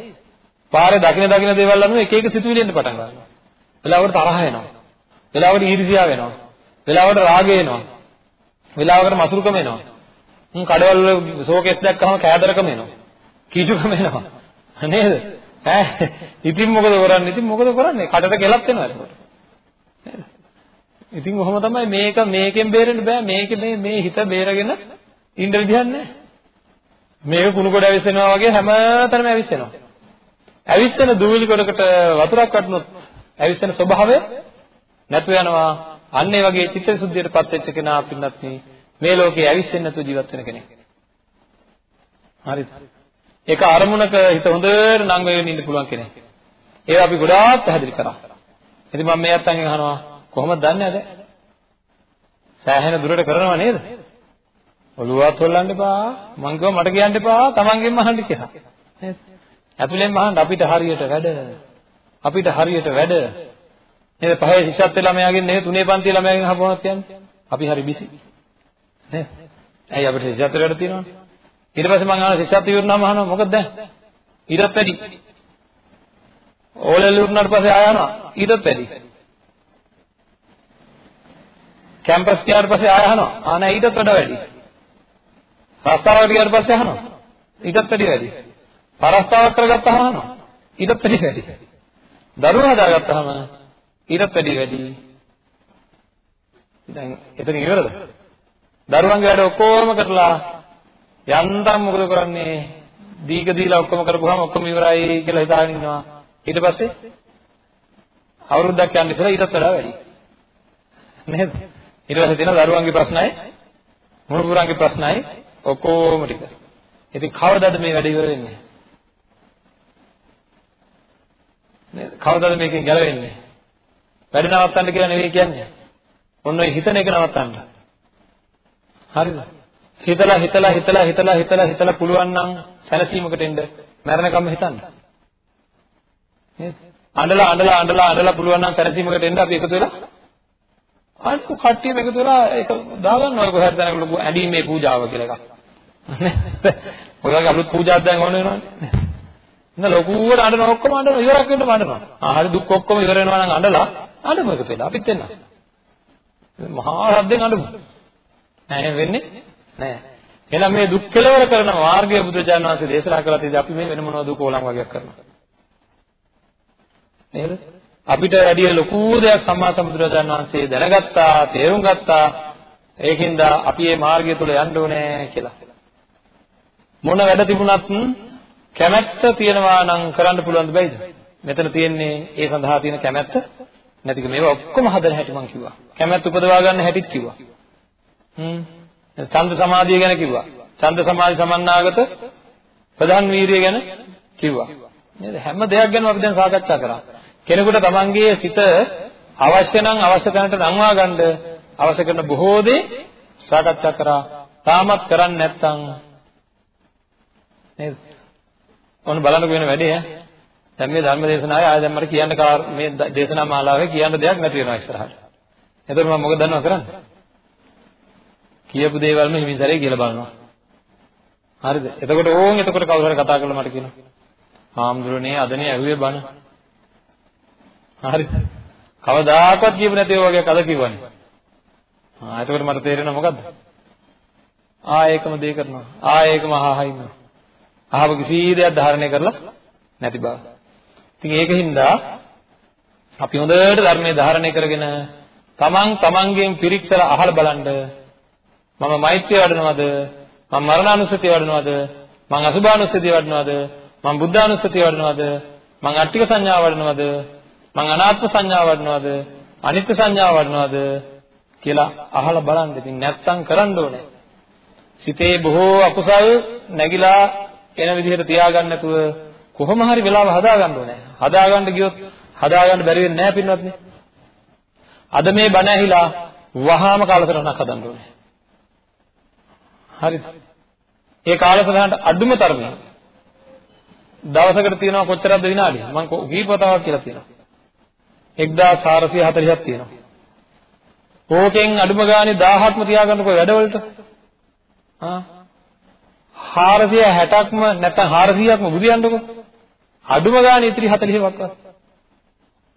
පාරේ දකින දකින දේවල් අනුව එක එක සිතුවිලි එන්න පටන් ගන්නවා. වෙලාවකට තරහ එනවා. වෙලාවකට ඊර්ෂ්‍යාව එනවා. වෙලාවකට රාගය එනවා. වෙලාවකට මසුරුකම එනවා. හ්ම් කඩවල වල ෂෝකේස් දැක්කම කෑදරකම එනවා. කීචුකම එනවා. නේද? ඈ ඉතින් මොකද කරන්නේ? ඉතින් මොකද කරන්නේ? කඩට කෙලක් එනවා ඒකට. නේද? ඉතින් ඔහොම තමයි මේක මේකෙන් බේරෙන්න බෑ. මේක මේ මේ හිත බේරගෙන ඉන්න විදිහක් නැහැ. මේක කුණු කොට ඇවිස්සෙනවා වගේ හැමතැනම ඇවිස්සෙනවා. ඇවිස්සෙන දූවිලි කොටකට වතුරක් වටනොත් ඇවිස්සෙන ස්වභාවය නැතු වෙනවා. අන්න ඒ වගේ චිත්ත විසුද්ධියටපත් වෙච්ච කෙනා පින්නත් මේ ලෝකේ ඇවිස්සෙන්නේ නැතුව ජීවත් වෙන කෙනෙක්. හරිද? ඒක අරමුණක හිත හොඳට නම් වෙගෙන ඉන්න පුළුවන් කෙනෙක්. ඒක අපි ගොඩාක් පැහැදිලි කරා. ඉතින් මම මේ අත්තන්ගෙන් අහනවා කොහොමද දන්නේ නැද? සෑහෙන දුරට කරනව නේද? ඔළුවත් හොල්ලන්න එපා. මං කිව්වා මට කියන්න එපා. තමන්ගෙන්ම අහන්න කියලා. නේද? ඇතුලෙන්ම අහන්න අපිට හරියට වැඩ. අපිට හරියට වැඩ. නේද? පහේ ශිෂ්‍යත්ව ළමයාගෙන් නේ තුනේ පන්ති ළමයාගෙන් අහපුවමත් කියන්නේ. අපි හරි බිසි. නේද? ඇයි අපිට ශිෂ්‍යත්ව වැඩ තියෙනවනේ. ඊට පස්සේ මං අහන ශිෂ්‍යත්ව ඉවරනම අහනවා මොකද දැන්? ඊටත් වැඩි. ඕලෙල් ඉවරනාට පස්සේ ආය යනවා. ඊටත් වැඩි. කැම්පස් ගියාට පස්සේ ආය අහනවා. ආ නෑ ඊටත් වඩා වැඩි. රස්තාවකට ගියාට පස්සේ අහනවා. ඊටත් වැඩි වැඩි. පරස්තාවක් කරගත්තාම අහනවා. ඊටත් වැඩි වැඩි. දරුවා හදාගත්තාම ඊටත් වැඩි වැඩි. දැන් එතන ඉවරද? දරුවන්ගේ වැඩ ඔක්කොම කරලා යන්තම් මොකද කරන්නේ? දීක දීලා ඔක්කොම කරපුවාම ඔක්කොම ඉවරයි කියලා හිතාගෙන ඉන්නවා. ඊට පස්සේ අවුරුද්දක් යන ඉතල ඊටත් වඩා වැඩි. නේද? ඊට පස්සේ තියෙන දරුවන්ගේ ප්‍රශ්නයි මුණුපුරන්ගේ ප්‍රශ්නයි ඔක්කොම ටික. ඉතින් කවදාද මේ වැඩ ඉවර වෙන්නේ? නේද? කවදාද මේකෙන් ගැලවෙන්නේ? වැඩ නවත්තන්න කියලා නෙවෙයි කියන්නේ. ඔන්න ඔය හිතන එක නවත්තන්න. හරිද? හිතලා හිතලා හිතලා හිතලා හිතලා හිතලා පුළුවන් නම් සැනසීමකට එන්න මරණකම්ම හිතන්න. නේද? අඬලා අඬලා අඬලා අඬලා පුළුවන් නම් සැනසීමකට එන්න අපි එකතු වෙලා අනිත් කට්ටියම එකතු වෙලා ඒක දාගන්නවා කොහේද දැනග ලොකු ඇඳීමේ පූජාව කියලා එකක්. [laughs] ඔය වගේ අලුත් පූජාවක් දැන් ඕන වෙනවනේ. ඉතින් ලොකුවට අඬන ඔක්කොම අඬන ඉවරක් වෙන්න අඬනවා. ආ හරි දුක් ඔක්කොම ඉවර වෙනවා නම් අඬලා අඬමු එකතු වෙලා අපිත් එන්න. මහා රද්දෙන් අඬමු. නෑ වෙන්නේ නෑ. එහෙනම් මේ දුක් කෙලවර කරන මාර්ගය බුදුරජාණන් වහන්සේ දේශනා කළා තියෙදි අපි මේ වෙන මොනවද කෝලම් වගේක් කරනවා. නේද? අපිට වැඩි ලොකු දෙයක් සම්මා සම්බුදුරජාණන් වහන්සේ දැනගත්තා, තේරුම් ගත්තා. ඒකින්ද අපි මේ මාර්ගය තුල යන්න ඕනේ කියලා. මොන වැඩ තිබුණත් කැමැත්ත තියනවා නම් කරන්න පුළුවන් දෙයිද? මෙතන තියෙන්නේ ඒ සඳහා තියෙන කැමැත්ත නැතික මේවා ඔක්කොම හදන හැටි මම කිව්වා. කැමැත්ත උපදවා ගන්න හැටිත් කිව්වා. හ්ම්. ඡන්ද සමාධිය ගැන කිව්වා. ඡන්ද සමාධි සමන්නාගත ප්‍රධාන වීරිය ගැන කිව්වා. නේද? හැම දෙයක් ගැනම අපි දැන් සාකච්ඡා කරා. කෙනෙකුට තමන්ගේ සිත අවශ්‍ය නම් අවශ්‍ය තැනට නංවා ගන්න අවශ්‍ය කරන බොහෝ දේ සාකච්ඡා කරා. තාමත් කරන්නේ නැත්නම් නේද? ඔන්න බලන්න වෙන වැඩේ ඈ. දැන් මේ ධර්ම දේශනාවේ ආයෙ දැන් මට කියන්න මේ දේශනා මාලාවේ කියන්න දෙයක් නැති වෙනවා ඉස්සරහට. එතකොට මම මොකද දන්නව කරන්නේ? කියපු දේවල්ම හිමින්තරේ කියලා බලනවා. හරිද? එතකොට ඕන් එතකොට කවුරු හරි කතා කරලා මට කියනවා. හාමුදුරනේ අදනේ ඇහුවේ බණ. හරිද? කවදාකවත් කියපු නැති ඔය වගේ කද කිව්වනේ. ආ එතකොට මට තේරෙනවා මොකද්ද? ආ ඒකම දේ කරනවා. ආ ඒකම අහහා ඉන්නවා. අහව කිසි දෙයක් ධාරණය කරලා නැති බව. ඉතින් ඒකින්ද අපි හොඳට ධර්මයේ ධාරණය කරගෙන තමන් තමන්ගෙන් පිරික්සලා අහලා බලන්න මම මෛත්‍රිය වඩනවද මම මරණානුස්සතිය වඩනවද මම අසුභානුස්සතිය වඩනවද මම බුද්ධානුස්සතිය වඩනවද මම අට්ටික සංඥා වඩනවද මං අනාත්ම සංඥාව වඩනවද අනිත්‍ය සංඥාව වඩනවද කියලා අහලා බලන්න. ඉතින් නැත්තම් කරන්න ඕනේ. සිතේ බොහෝ අකුසල් නැగిලා එන විදිහට තියාගන්න නැතුව කොහොම හරි වෙලාව හදාගන්න ඕනේ. හදාගන්න ගියොත් හදාගන්න බැරි වෙන්නේ නැහැ පින්වත්නි. අද මේ බණ ඇහිලා වහාම කාලසටහනක් හදන්න ඕනේ. හරිද? ඒ කාලසටහනට අඩුම තරමේ දවසකට තියෙනවා කොච්චරද විනාඩි? මම කීප වතාවක් කියලා තියෙනවා. 1440ක් තියෙනවා. ඕකෙන් අඩුම ගානේ 1000ක්ම තියාගන්නකො වැඩවලට. ආ 460ක්ම නැත්නම් 400ක්ම බුදියන්නකො. අඩුම ගානේ ඉතිරි 40ක්වත්.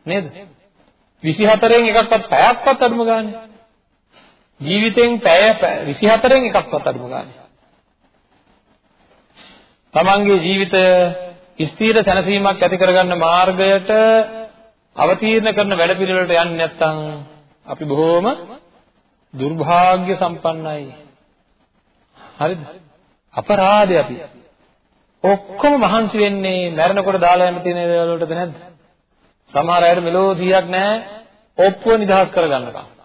නේද? 24න් එකක්වත් පැයක්වත් අඩුම ගානේ. ජීවිතෙන් පැය 24න් එකක්වත් අඩුම ගානේ. තමන්ගේ ජීවිතය ස්ථීර සැනසීමක් ඇති කරගන්න මාර්ගයට අවතීර්ණ කරන වැඩපිළිවෙලට යන්නේ නැත්නම් අපි බොහෝම දුර්භාග්‍ය සම්පන්නයි. හරිද? අපරාධය අපි. ඔක්කොම මහන්සි වෙන්නේ මැරෙනකොට දාලා යන්න තියෙන දේවල් වලටද නැද්ද? සමහර අයට මෙලෝ 100ක් නැහැ ඔප්පුව නිදහස් කරගන්නකම්.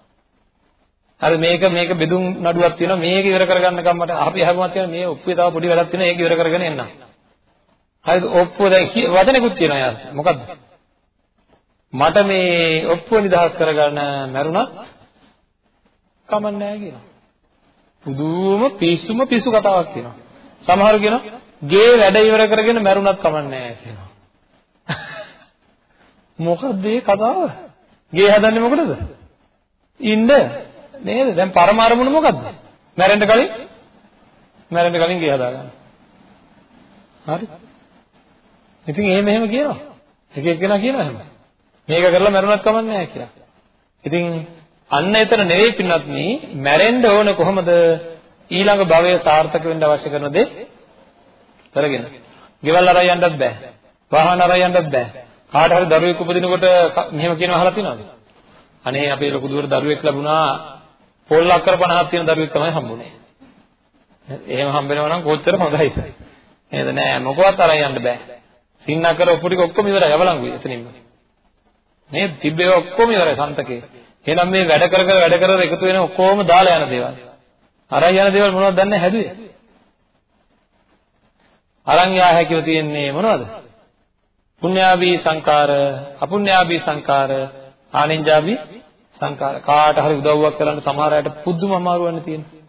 හරි මේක මේක බෙදුම් නඩුවක් තියෙනවා මේක ඉවර කරගන්නකම් මට අපි හැමෝම කියන මේ ඔප්පුවේ තව පොඩි වැඩක් තියෙනවා ඒක ඉවර කරගෙන එන්න. හරිද ඔප්පුව දැන් වචනෙකුත් තියෙනවා යාස්. මොකද්ද? මට මේ ඔප්පුව නිදහස් කරගන්න මැරුණත් කමක් නැහැ කියනවා. පුදුම පිස්සුම පිස්සු කතාවක් කියනවා. සමහර කියනවා ගේ වැඩ ඉවර කරගෙන මැරුණත් කමක් නැහැ කියනවා. [laughs] මොකද මේ කතාව? ගේ හදන්නේ මොකටද? ඉන්න නේද? දැන් පරම අරමුණ මොකද්ද? මැරෙන්න කලින් මැරෙන්න කලින් ගේ හදාගන්න. හරි? ඉතින් එහෙම එහෙම කියනවා. එක එක්කෙනා කියනවා එහෙම. මේක කරලා මැරුණත් කමක් නැහැ කියලා. ඉතින් අන්න එතන නෙවෙයි පින්නත් මේ මැරෙන්න ඕන කොහොමද ඊළඟ භවය සාර්ථක වෙන්න අවශ්‍ය කරන දේ කරගෙන. ගෙවල් අරයි යන්නත් බෑ. වාහන අරයි යන්නත් බෑ. කාට හරි දරුවෙක් උපදිනකොට මෙහෙම කියනවා අහලා තියෙනවද? අනේ අපේ ලොකු දුවර දරුවෙක් ලැබුණා පොල් අක්කර 50ක් තියෙන දරුවෙක් තමයි හම්බුනේ. එහෙම හම්බ වෙනවා නම් කොච්චර හොඳයිද? නේද නෑ මොකවත් අරයි යන්න බෑ. සින්නකර උපු ටික ඔක්කොම ඉවරයි අවලංගුයි එතනින්ම. නේද? තිබ්බේ ඔක්කොම ඉවරයි සන්තකේ. එහෙනම් මේ වැඩ කර කර වැඩ කර කර එකතු වෙන ඔක්කොම දාලා යන දේවල්. අරන් යන දේවල් මොනවද දන්නේ හැදුවේ? අරන් යා හැකිව තියෙන්නේ මොනවද? පුඤ්ඤාභී සංකාර, අපුඤ්ඤාභී සංකාර, ආනින්ජාභී සංකාර. කාට හරි උදව්වක් කරන්න සමහර අයට පුදුම අමාරුවන්නේ තියෙනවා.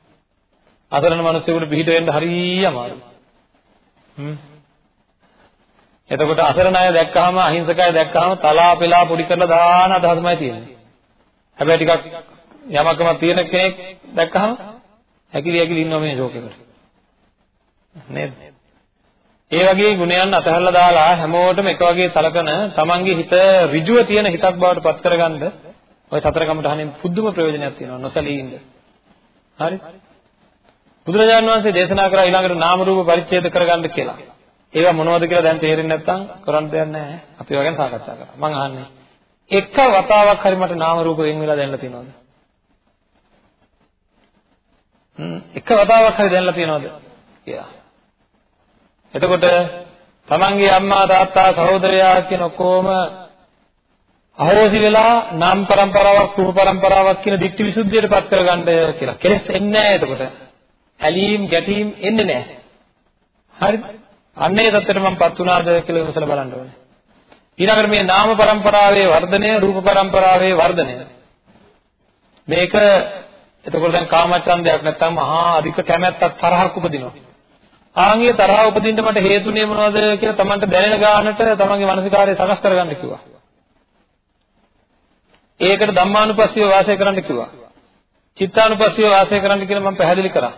අසරණ මිනිස්සුන්ට පිළිහිට වෙන්න හරිය අමාරුයි. හ්ම් එතකොට අසරණ අය දැක්කහම අහිංසක අය දැක්කහම තලා පෙලා පොඩි කරලා දාන අදහසමයි තියෙන්නේ. හැබැයි ටිකක් යමකම තියෙන කෙනෙක් දැක්කහම හැකිලි හැකිලි ඉන්නවා මේ ෂෝක් එකට. නේද? ඒ වගේ ගුණයන් අතහැරලා දාලා හැමෝටම එක වගේ සලකන තමන්ගේ හිත ඍජුව තියෙන හිතක් බවට පත් කරගන්න ඔය සතර කමඨහනෙන් පුදුම ප්‍රයෝජනයක් තියෙනවා නොසලී ඉන්න. හරි? බුදුරජාණන් වහන්සේ දේශනා කරා ඊළඟට නාම රූප පරිච්ඡේද කරගන්න කියලා. ඒවා මොනවද කියලා දැන් තේරෙන්නේ නැත්නම් කරන්න දෙයක් නැහැ. අපි ඒවා ගැන සාකච්ඡා කරා. මම අහන්නේ එක වතාවක් හරි මට නාම රූප වෙන් වෙලා දැනලා තියෙනවද? හ්ම් එක වතාවක් හරි දැනලා තියෙනවද? කියලා. එතකොට තමන්ගේ අම්මා තාත්තා සහෝදරයා කියන ඔක්කොම අහෝසි වෙලා නාම પરම්පරාවක් කුරු પરම්පරාවක් කියන දික්ටි විසුද්ධියට පත් කරගන්න කියලා. කෙලස් එන්නේ නැහැ එතකොට. ඇලීම් ගැටීම් එන්නේ නැහැ. හරිද? අන්න ඒ தත්තර මමපත් උනාද කියලා විමසලා බලන්න ඕනේ. ඊළඟට මේ නාම પરම්පරාවේ වර්ධනය, රූප પરම්පරාවේ වර්ධනය. මේක එතකොට දැන් කාමචන්දයක් නැත්තම් මහා අධික කැමැත්තක් තරහක් උපදිනවා. ආන්ගේ තරහ උපදින්න මට හේතුනේ මොනවද කියලා Tamanට දැනෙන ගානට Tamanගේ මානසිකාරය සකස් කරගන්න කිව්වා. ඒකට ධම්මානුපස්සීව වාසය කරන්න කිව්වා. චිත්තානුපස්සීව වාසය කරන්න කියලා මම පැහැදිලි කරා.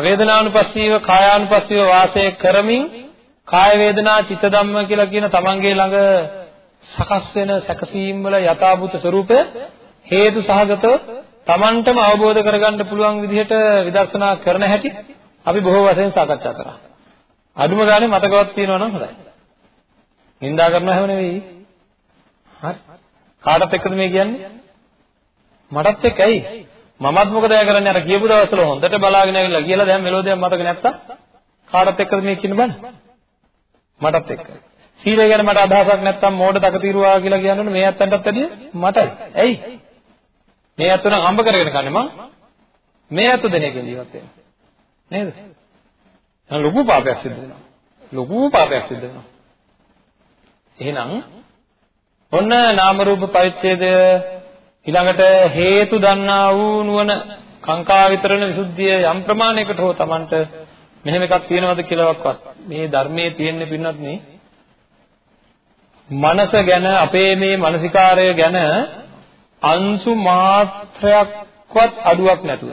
වේදනානුපස්සීව කායානුපස්සීව වාසය කරමින් කාය වේදනා චිත්ත ධම්ම කියලා කියන තමන්ගේ ළඟ සකස් වෙන සැකසීම් වල යථාභූත ස්වરૂපය හේතු සහගතව තමන්ටම අවබෝධ කරගන්න පුළුවන් විදිහට විදර්ශනා කරන හැටි අපි බොහෝ වශයෙන් සාකච්ඡා කරා. අඩුම ගානේ මතකවත් තියෙනවා නම් හොඳයි. නින්දා කරනවා හැම නෙවෙයි. හරි. කාටත් එක්කද මේ කියන්නේ? මටත් එක්කයි. මමත් මොකද අය කරන්නේ අර කියපු දවස්වල හොඳට බලාගෙන ඇවිල්ලා කියලා දැන් මෙලෝදියක් මතක නැත්තම් කාටත් එක්කද මේ කියන්න බෑ. මටත් එක්ක. සීලය ගැන මට අදහසක් නැත්තම් මෝඩ තකතිරුවා කියලා කියන්නේ මේ ඇත්තන්ටත් වැඩිය මටයි. ඇයි? මේ ඇත්ත නම් හම්බ කරගෙන කන්නේ මං. මේ ඇත්ත දෙනෙකින් ජීවත් වෙනවා. නේද? එහෙනම් ලොකු පාපයක් සිද්ධ වෙනවා. ලොකු පාපයක් සිද්ධ වෙනවා. එහෙනම් ඔන්න නාම රූප පරිච්ඡේදය ඊළඟට හේතු දන්නා වූ නුවණ කාංකා විතරණ විසුද්ධිය යම් ප්‍රමාණයකට හෝ Tamanට මෙහෙම එකක් තියෙනවද කියලාවත් මේ ධර්මයේ තියෙන්නේ පින්නත් මේ මනස ගැන අපේ මේ මානසිකාරය ගැන අංශු මාත්‍රයක්වත් අඩුවක් නැතුව.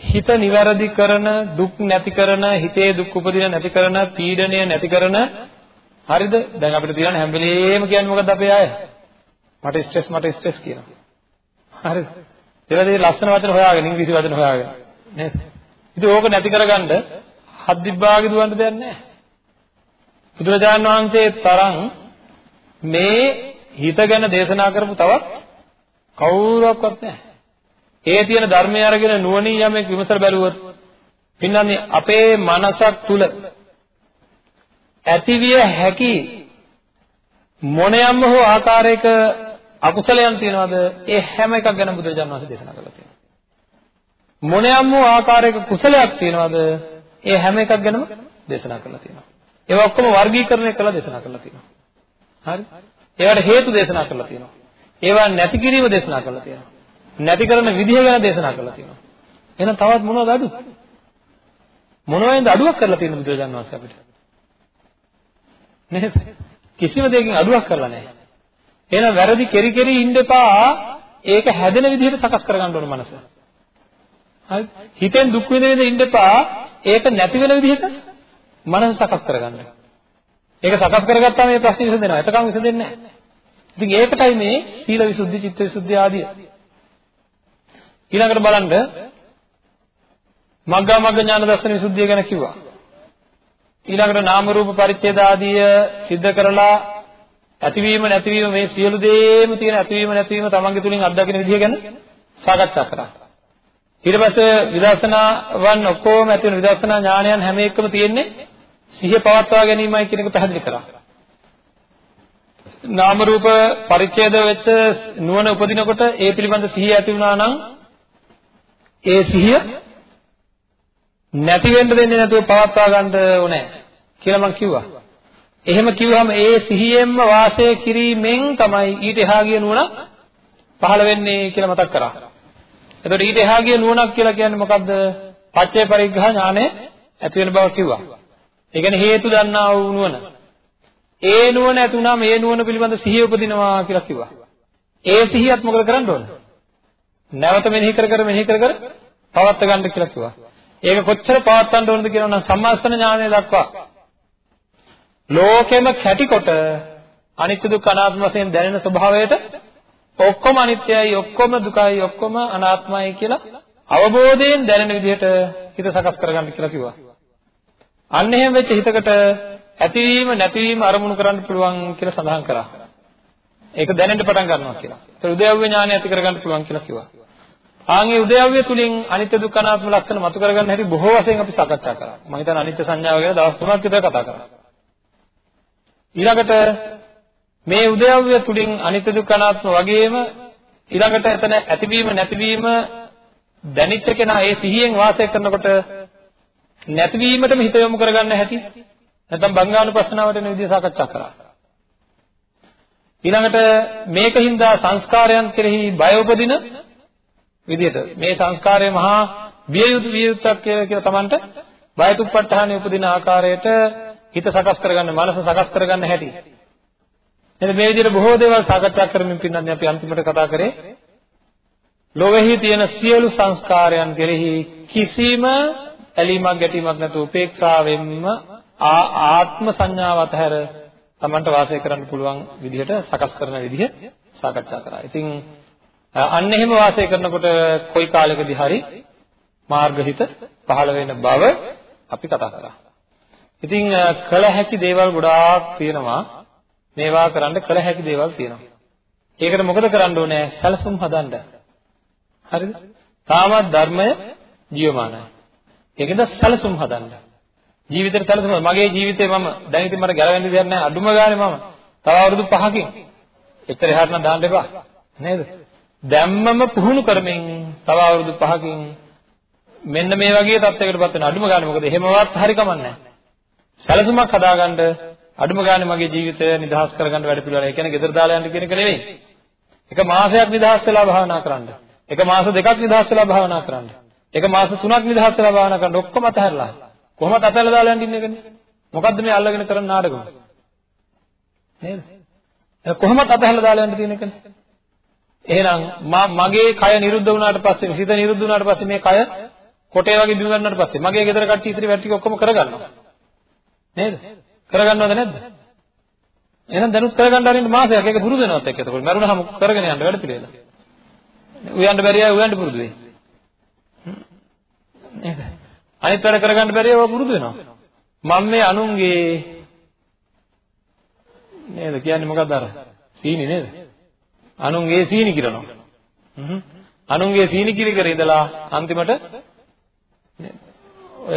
හිත නිවැරදි කරන දුක් නැති කරන හිතේ දුක් උපදින නැති කරන පීඩණය නැති කරන හරිද? දැන් අපිට තියෙන හැම වෙලේම කියන්නේ මොකද්ද අපේ අය? මට ස්ට්‍රෙස් මට ස්ට්‍රෙස් කියනවා. හරිද? ඒවලේ ලස්සන වචන හොයාගෙන ඉංග්‍රීසි වචන හොයාගෙන. නේද? ඉතින් ඕක නැති කරගන්න හත් දිබ්බාගේ දුවන්න දෙයක් නැහැ. බුදුරජාණන් වහන්සේ තරම් මේ හිත ගැන දේශනා කරපු තවත් කවුරක්වත් නැහැ. ඒ තියෙන ධර්මය අරගෙන නුවණින් යමෙක් විමසලා බැලුවොත් පින්නන්නේ අපේ මනසක් තුල ඇතිවිය හැකි මොනියම්ම හෝ ආකාරයක අකුසලයන් තියනවාද? ඒ හැම එකක් ගැන බුදුරජාණන් වහන්සේ දේශනා කරලා තියෙනවා. මොනියම්ම හෝ ආකාරයක කුසලයක් තියනවාද? ඒ හැම එකක් ගැනම දේශනා කරලා තියෙනවා. ඒවා ඔක්කොම වර්ගීකරණය කරලා දේශනා කරලා තියෙනවා. හරි? ඒවට හේතු දේශනා කරලා තියෙනවා. ඒවා නැති කිරීම දේශනා කරලා තියෙනවා. නැති කරන විදිහ ගැන දේශනා කරලා තියෙනවා. එහෙනම් තවත් මොනවද අඩු? මොනවයින්ද අඩුවක් කරලා තියෙන බුදුරජාණන් වහන්සේ අපිට? නේද? කිසිම දෙයකින් අඩුවක් කරලා නැහැ. එහෙනම් වැරදි කෙරි කෙරි ඉන්න එපා. ඒක හැදෙන විදිහට සකස් කරගන්න ඕන මනස. හරි? හිතෙන් දුක් විඳ විඳ ඉන්න එපා. ඒක නැති වෙන විදිහට මනස සකස් කරගන්න. ඒක සකස් කරගත්තාම මේ ප්‍රශ්නේ විසඳෙනවා. එතකන් විසඳෙන්නේ නැහැ. ඉතින් ඒකටයි මේ සීල විසුද්ධි, චිත්ත විසුද්ධි ආදී ඊළඟට බලන්න මග්ගා මග්ග ඥාන දර්ශන විසුද්ධිය ගැන කිව්වා. ඊළඟට නාම රූප පරිච්ඡේද ආදිය සිද්ධ කරලා ඇතිවීම නැතිවීම මේ සියලු දේම තියෙන ඇතිවීම නැතිවීම තමන්ගේ තුලින් අත්දකින විදිය ගැන සාකච්ඡා කරා. ඊට පස්සේ විදර්ශනාවන් ඔක්කොම ඇති වෙන විදර්ශනා ඥානයන් හැම එකම තියෙන්නේ සිහිය පවත්වා ගැනීමයි කියන එක පැහැදිලි කරා. නාම රූප පරිච්ඡේද වෙච්ච නුවණ උපදිනකොට ඒ පිළිබඳ සිහිය ඇති වුණා නම් ඒ සිහිය නැති වෙන්න දෙන්නේ නැතුව පවත්වා ගන්න ඕනේ කියලා මම කිව්වා. එහෙම කිව්වහම ඒ සිහියෙන්ම වාසය කිරීමෙන් තමයි ඊට එහා ගිය නුවණ පහළ වෙන්නේ කියලා මතක් කරා. එතකොට ඊට එහා ගිය නුවණක් කියලා කියන්නේ මොකද්ද? පච්චේ පරිග්‍රහ ඥානය ඇති වෙන බව කිව්වා. ඒ කියන්නේ හේතු දන්නා වූ නුවණ. ඒ නුවණ ඇති වුණාම ඒ නුවණ පිළිබඳ සිහිය උපදිනවා කියලා කිව්වා. ඒ සිහියත් මොකද කරන්න ඕන? නැවත මෙනෙහි කර කර මෙනෙහි කර කර පවත් ගන්න කියලා කිව්වා. ඒක කොච්චර පවත්වන්න ඕනද කියනවා නම් සම්මාසන ඥානය දක්වා. ලෝකෙම කැටිකොට අනිත්‍ය දුක්ඛ අනාත්ම වශයෙන් දැනෙන ස්වභාවයට ඔක්කොම අනිත්‍යයි ඔක්කොම දුකයි ඔක්කොම අනාත්මයි කියලා අවබෝධයෙන් දැනෙන විදිහට හිත සකස් කරගන්න කියලා කිව්වා. අන්න එහෙම වෙච්ච හිතකට ඇතිවීම නැතිවීම අරමුණු කරන්න පුළුවන් කියලා සඳහන් කරා. ඒක දැනෙන්න පටන් ගන්නවා කියලා. ඒක උදයව්‍ය ඥානය ඇති කරගන්න පුළුවන් කියලා කිව්වා. ආන්ගේ උදයව්‍ය තුලින් අනිත්‍ය දුක්ඛ අනාත්ම ලක්ෂණ මතු කරගන්න හැටි බොහෝ වශයෙන් අපි සාකච්ඡා කරා. මම හිතන්නේ අනිත්‍ය සංඥාව ගැන දවස් 3ක් විතර කතා කරා. ඊළඟට මේ උදයව්‍ය තුලින් අනිත්‍ය දුක්ඛ අනාත්ම වගේම ඊළඟට එතන ඇතිවීම නැතිවීම දැනිච්ච කෙනා ඒ සිහියෙන් වාසය කරනකොට නැතිවීමටම හිත යොමු කරගන්න හැටි නැත්නම් බංගානුපස්සනාවට එන විදිහ සාකච්ඡා කරා. ඊළඟට මේකින්ද සංස්කාරයන් කෙරෙහි බය උපදින විදිහට මේ සංස්කාරය මහා බිය යුතු විය යුත්තක් කියලා කියලා Tamanට බයතුප්පට්ඨානෙ උපදින ආකාරයට හිත සකස් කරගන්න මනස සකස් කරගන්න හැටි. එහෙනම් මේ විදිහට බොහෝ දේවල් සාකච්ඡා කරමින් පින්නත් අපි අන්තිමට කතා කරේ ලෝකෙහි තියෙන සියලු සංස්කාරයන් කෙරෙහි කිසිම ඇලීමක් ගැටීමක් නැතුව උපේක්ෂාවෙන්ම ආත්ම සංඥාව අතහැර Tamanට වාසය කරන්න පුළුවන් විදිහට සකස් කරන විදිහ සාකච්ඡා කරා. ඉතින් අන්න එහෙම වාසය කරනකොට කොයි කාලෙකදී හරි මාර්ගහිත පහළ වෙන බව අපි කතා කරා. ඉතින් කළ හැකි දේවල් ගොඩාක් තියෙනවා. මේවා කරන්න කළ හැකි දේවල් තියෙනවා. ඒකට මොකද කරන්න ඕනේ? සැලසුම් හදන්න. හරිද? තාමත් ධර්මය ජීවමානයි. ඒකෙන්ද සැලසුම් හදන්න. ජීවිතේට සැලසුම මගේ ජීවිතේ මම දැන් ඉතින් මට ගැලවෙන්න දෙයක් නැහැ අඩුම ගානේ මම තව අවුරුදු 5කින් එච්චර එහාට නම් දාන්න එපා නේද දැම්මම පුහුණු කරමින් තව අවුරුදු 5කින් මෙන්න මේ වගේ තත්යකටපත් වෙන අඩුම ගානේ මොකද එහෙමවත් හරි කමන්නේ සැලසුමක් හදාගන්න අඩුම ගානේ මගේ ජීවිතය නිදහස් කරගන්න වැඩ පිළිවෙල. ඒ කියන්නේ ගෙදර දාලා යන්න කියන එක නෙවෙයි. එක මාසයක් නිදහස් වෙලා භාවනා කරන්න. එක මාස දෙකක් නිදහස් වෙලා භාවනා කරන්න. එක මාස තුනක් නිදහස් වෙලා භාවනා කරන්න ඔක්කොම අතහැරලා. කොහොමද අතහැරලා දාලා යන්න ඉන්නේ කනේ? මොකද්ද මේ අල්ලගෙන කරන නාටකම? නේද? කොහොමද අතහැරලා දාලා යන්න තියෙන කනේ? එහෙනම් මගේ කය නිරුද්ධ වුණාට පස්සේ සිත නිරුද්ධ වුණාට පස්සේ මේ කය කොටේ වගේ බිම ගන්නාට පස්සේ මගේ ගෙදර කට්ටිය ඉතිරි වැඩ ටික ඔක්කොම කරගන්නවා. නේද? කරගන්නවද නැද්ද? එහෙනම් දැනුත් කරගන්න හරින්න මාසයක් ඒක පුරුදු වෙනවත් එක්ක එතකොට මරුණාම කරගෙන යන්න වැඩ පිළිවෙල. උයන්න බැරිය උයන්න පුරුදු වෙයි. නේද? අනිත් වැඩ කරගන්න බැරි ඒවා පුරුදු වෙනවා. මම මේ අනුන්ගේ නේද කියන්නේ මොකක්ද අර? සීනි නේද? අනුන්ගේ සීනි කිරනවා. හ්ම්. අනුන්ගේ සීනි කිරි කර ඉඳලා අන්තිමට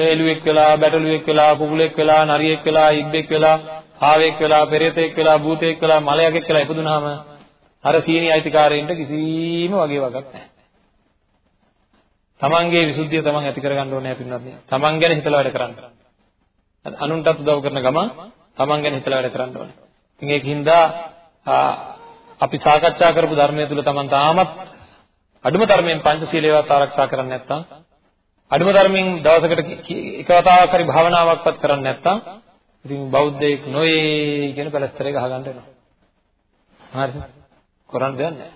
එළුවෙක් වෙලා, බැටළුවෙක් වෙලා, කුකුලෙක් වෙලා, නරියෙක් වෙලා, ඉබ්බෙක් වෙලා, ආවෙක් වෙලා, පෙරේතෙක් වෙලා, භූතයෙක් වෙලා, මලයකෙක් වෙලා ඉපදුනහම අර සීනි අයිතිකාරයින්ට කිසිම වගේ වගක් නැහැ. තමන්ගේ විසුද්ධිය තමන් ඇති කරගන්න ඕනේ පින්වත්නි. තමන් ගැන හිතලා වැඩ කරන්න. අනුන්ටත් උදව් කරන ගමන් තමන් ගැන හිතලා වැඩ කරන්න ඕනේ. ඉතින් ඒකින්ද අපි සාකච්ඡා කරපු ධර්මයේ තුල තමන් තාමත් අඩුම ධර්මයෙන් පංචශීලයවත් ආරක්ෂා කරන්නේ නැත්නම් අඩුම ධර්මයෙන් දවසකට එක වතාවක් හරි භාවනාවක්වත් කරන්නේ නැත්නම් ඉතින් බෞද්ධයෙක් නොවේ කියන පැලස්තරේ ගහගන්න වෙනවා. හරිද? කරන්න දෙයක් නැහැ.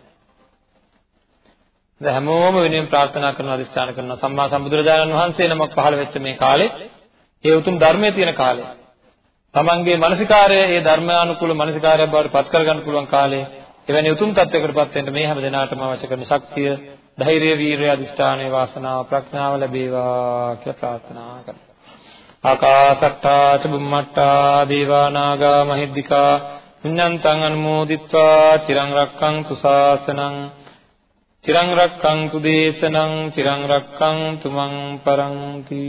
දැන් හැමෝම වෙනුවෙන් ප්‍රාර්ථනා කරන අදිස්ථාන කරනවා සම්මා සම්බුදුරජාණන් වහන්සේ නමක් පහළ වෙච්ච මේ කාලේ ඒ උතුම් ධර්මයේ තියෙන කාලේ තමන්ගේ මානසිකාරය ඒ ධර්මානුකූල මානසිකාරයක් බවට පත් කරගන්න පුළුවන් කාලේ එවැනි උතුම් තත්වයකටපත් වෙන්න මේ හැම දිනාටම අවශ්‍ය කරන ශක්තිය ධෛර්යය වීරිය අදිස්ථානයේ වාසනාව ප්‍රඥාව ලැබේවා කියලා ප්‍රාර්ථනා කරනවා. ආකාසට්ටා චුම්මට්ටා දේවා නාග මහිද්దికා පුඤ්ඤන්තං අනුමෝදිත්වා චිරං රක්ඛන්තු ශාසනං චිරං රක්ඛන්තු දේශනං චිරං රක්ඛන්තු මං පරන්ති.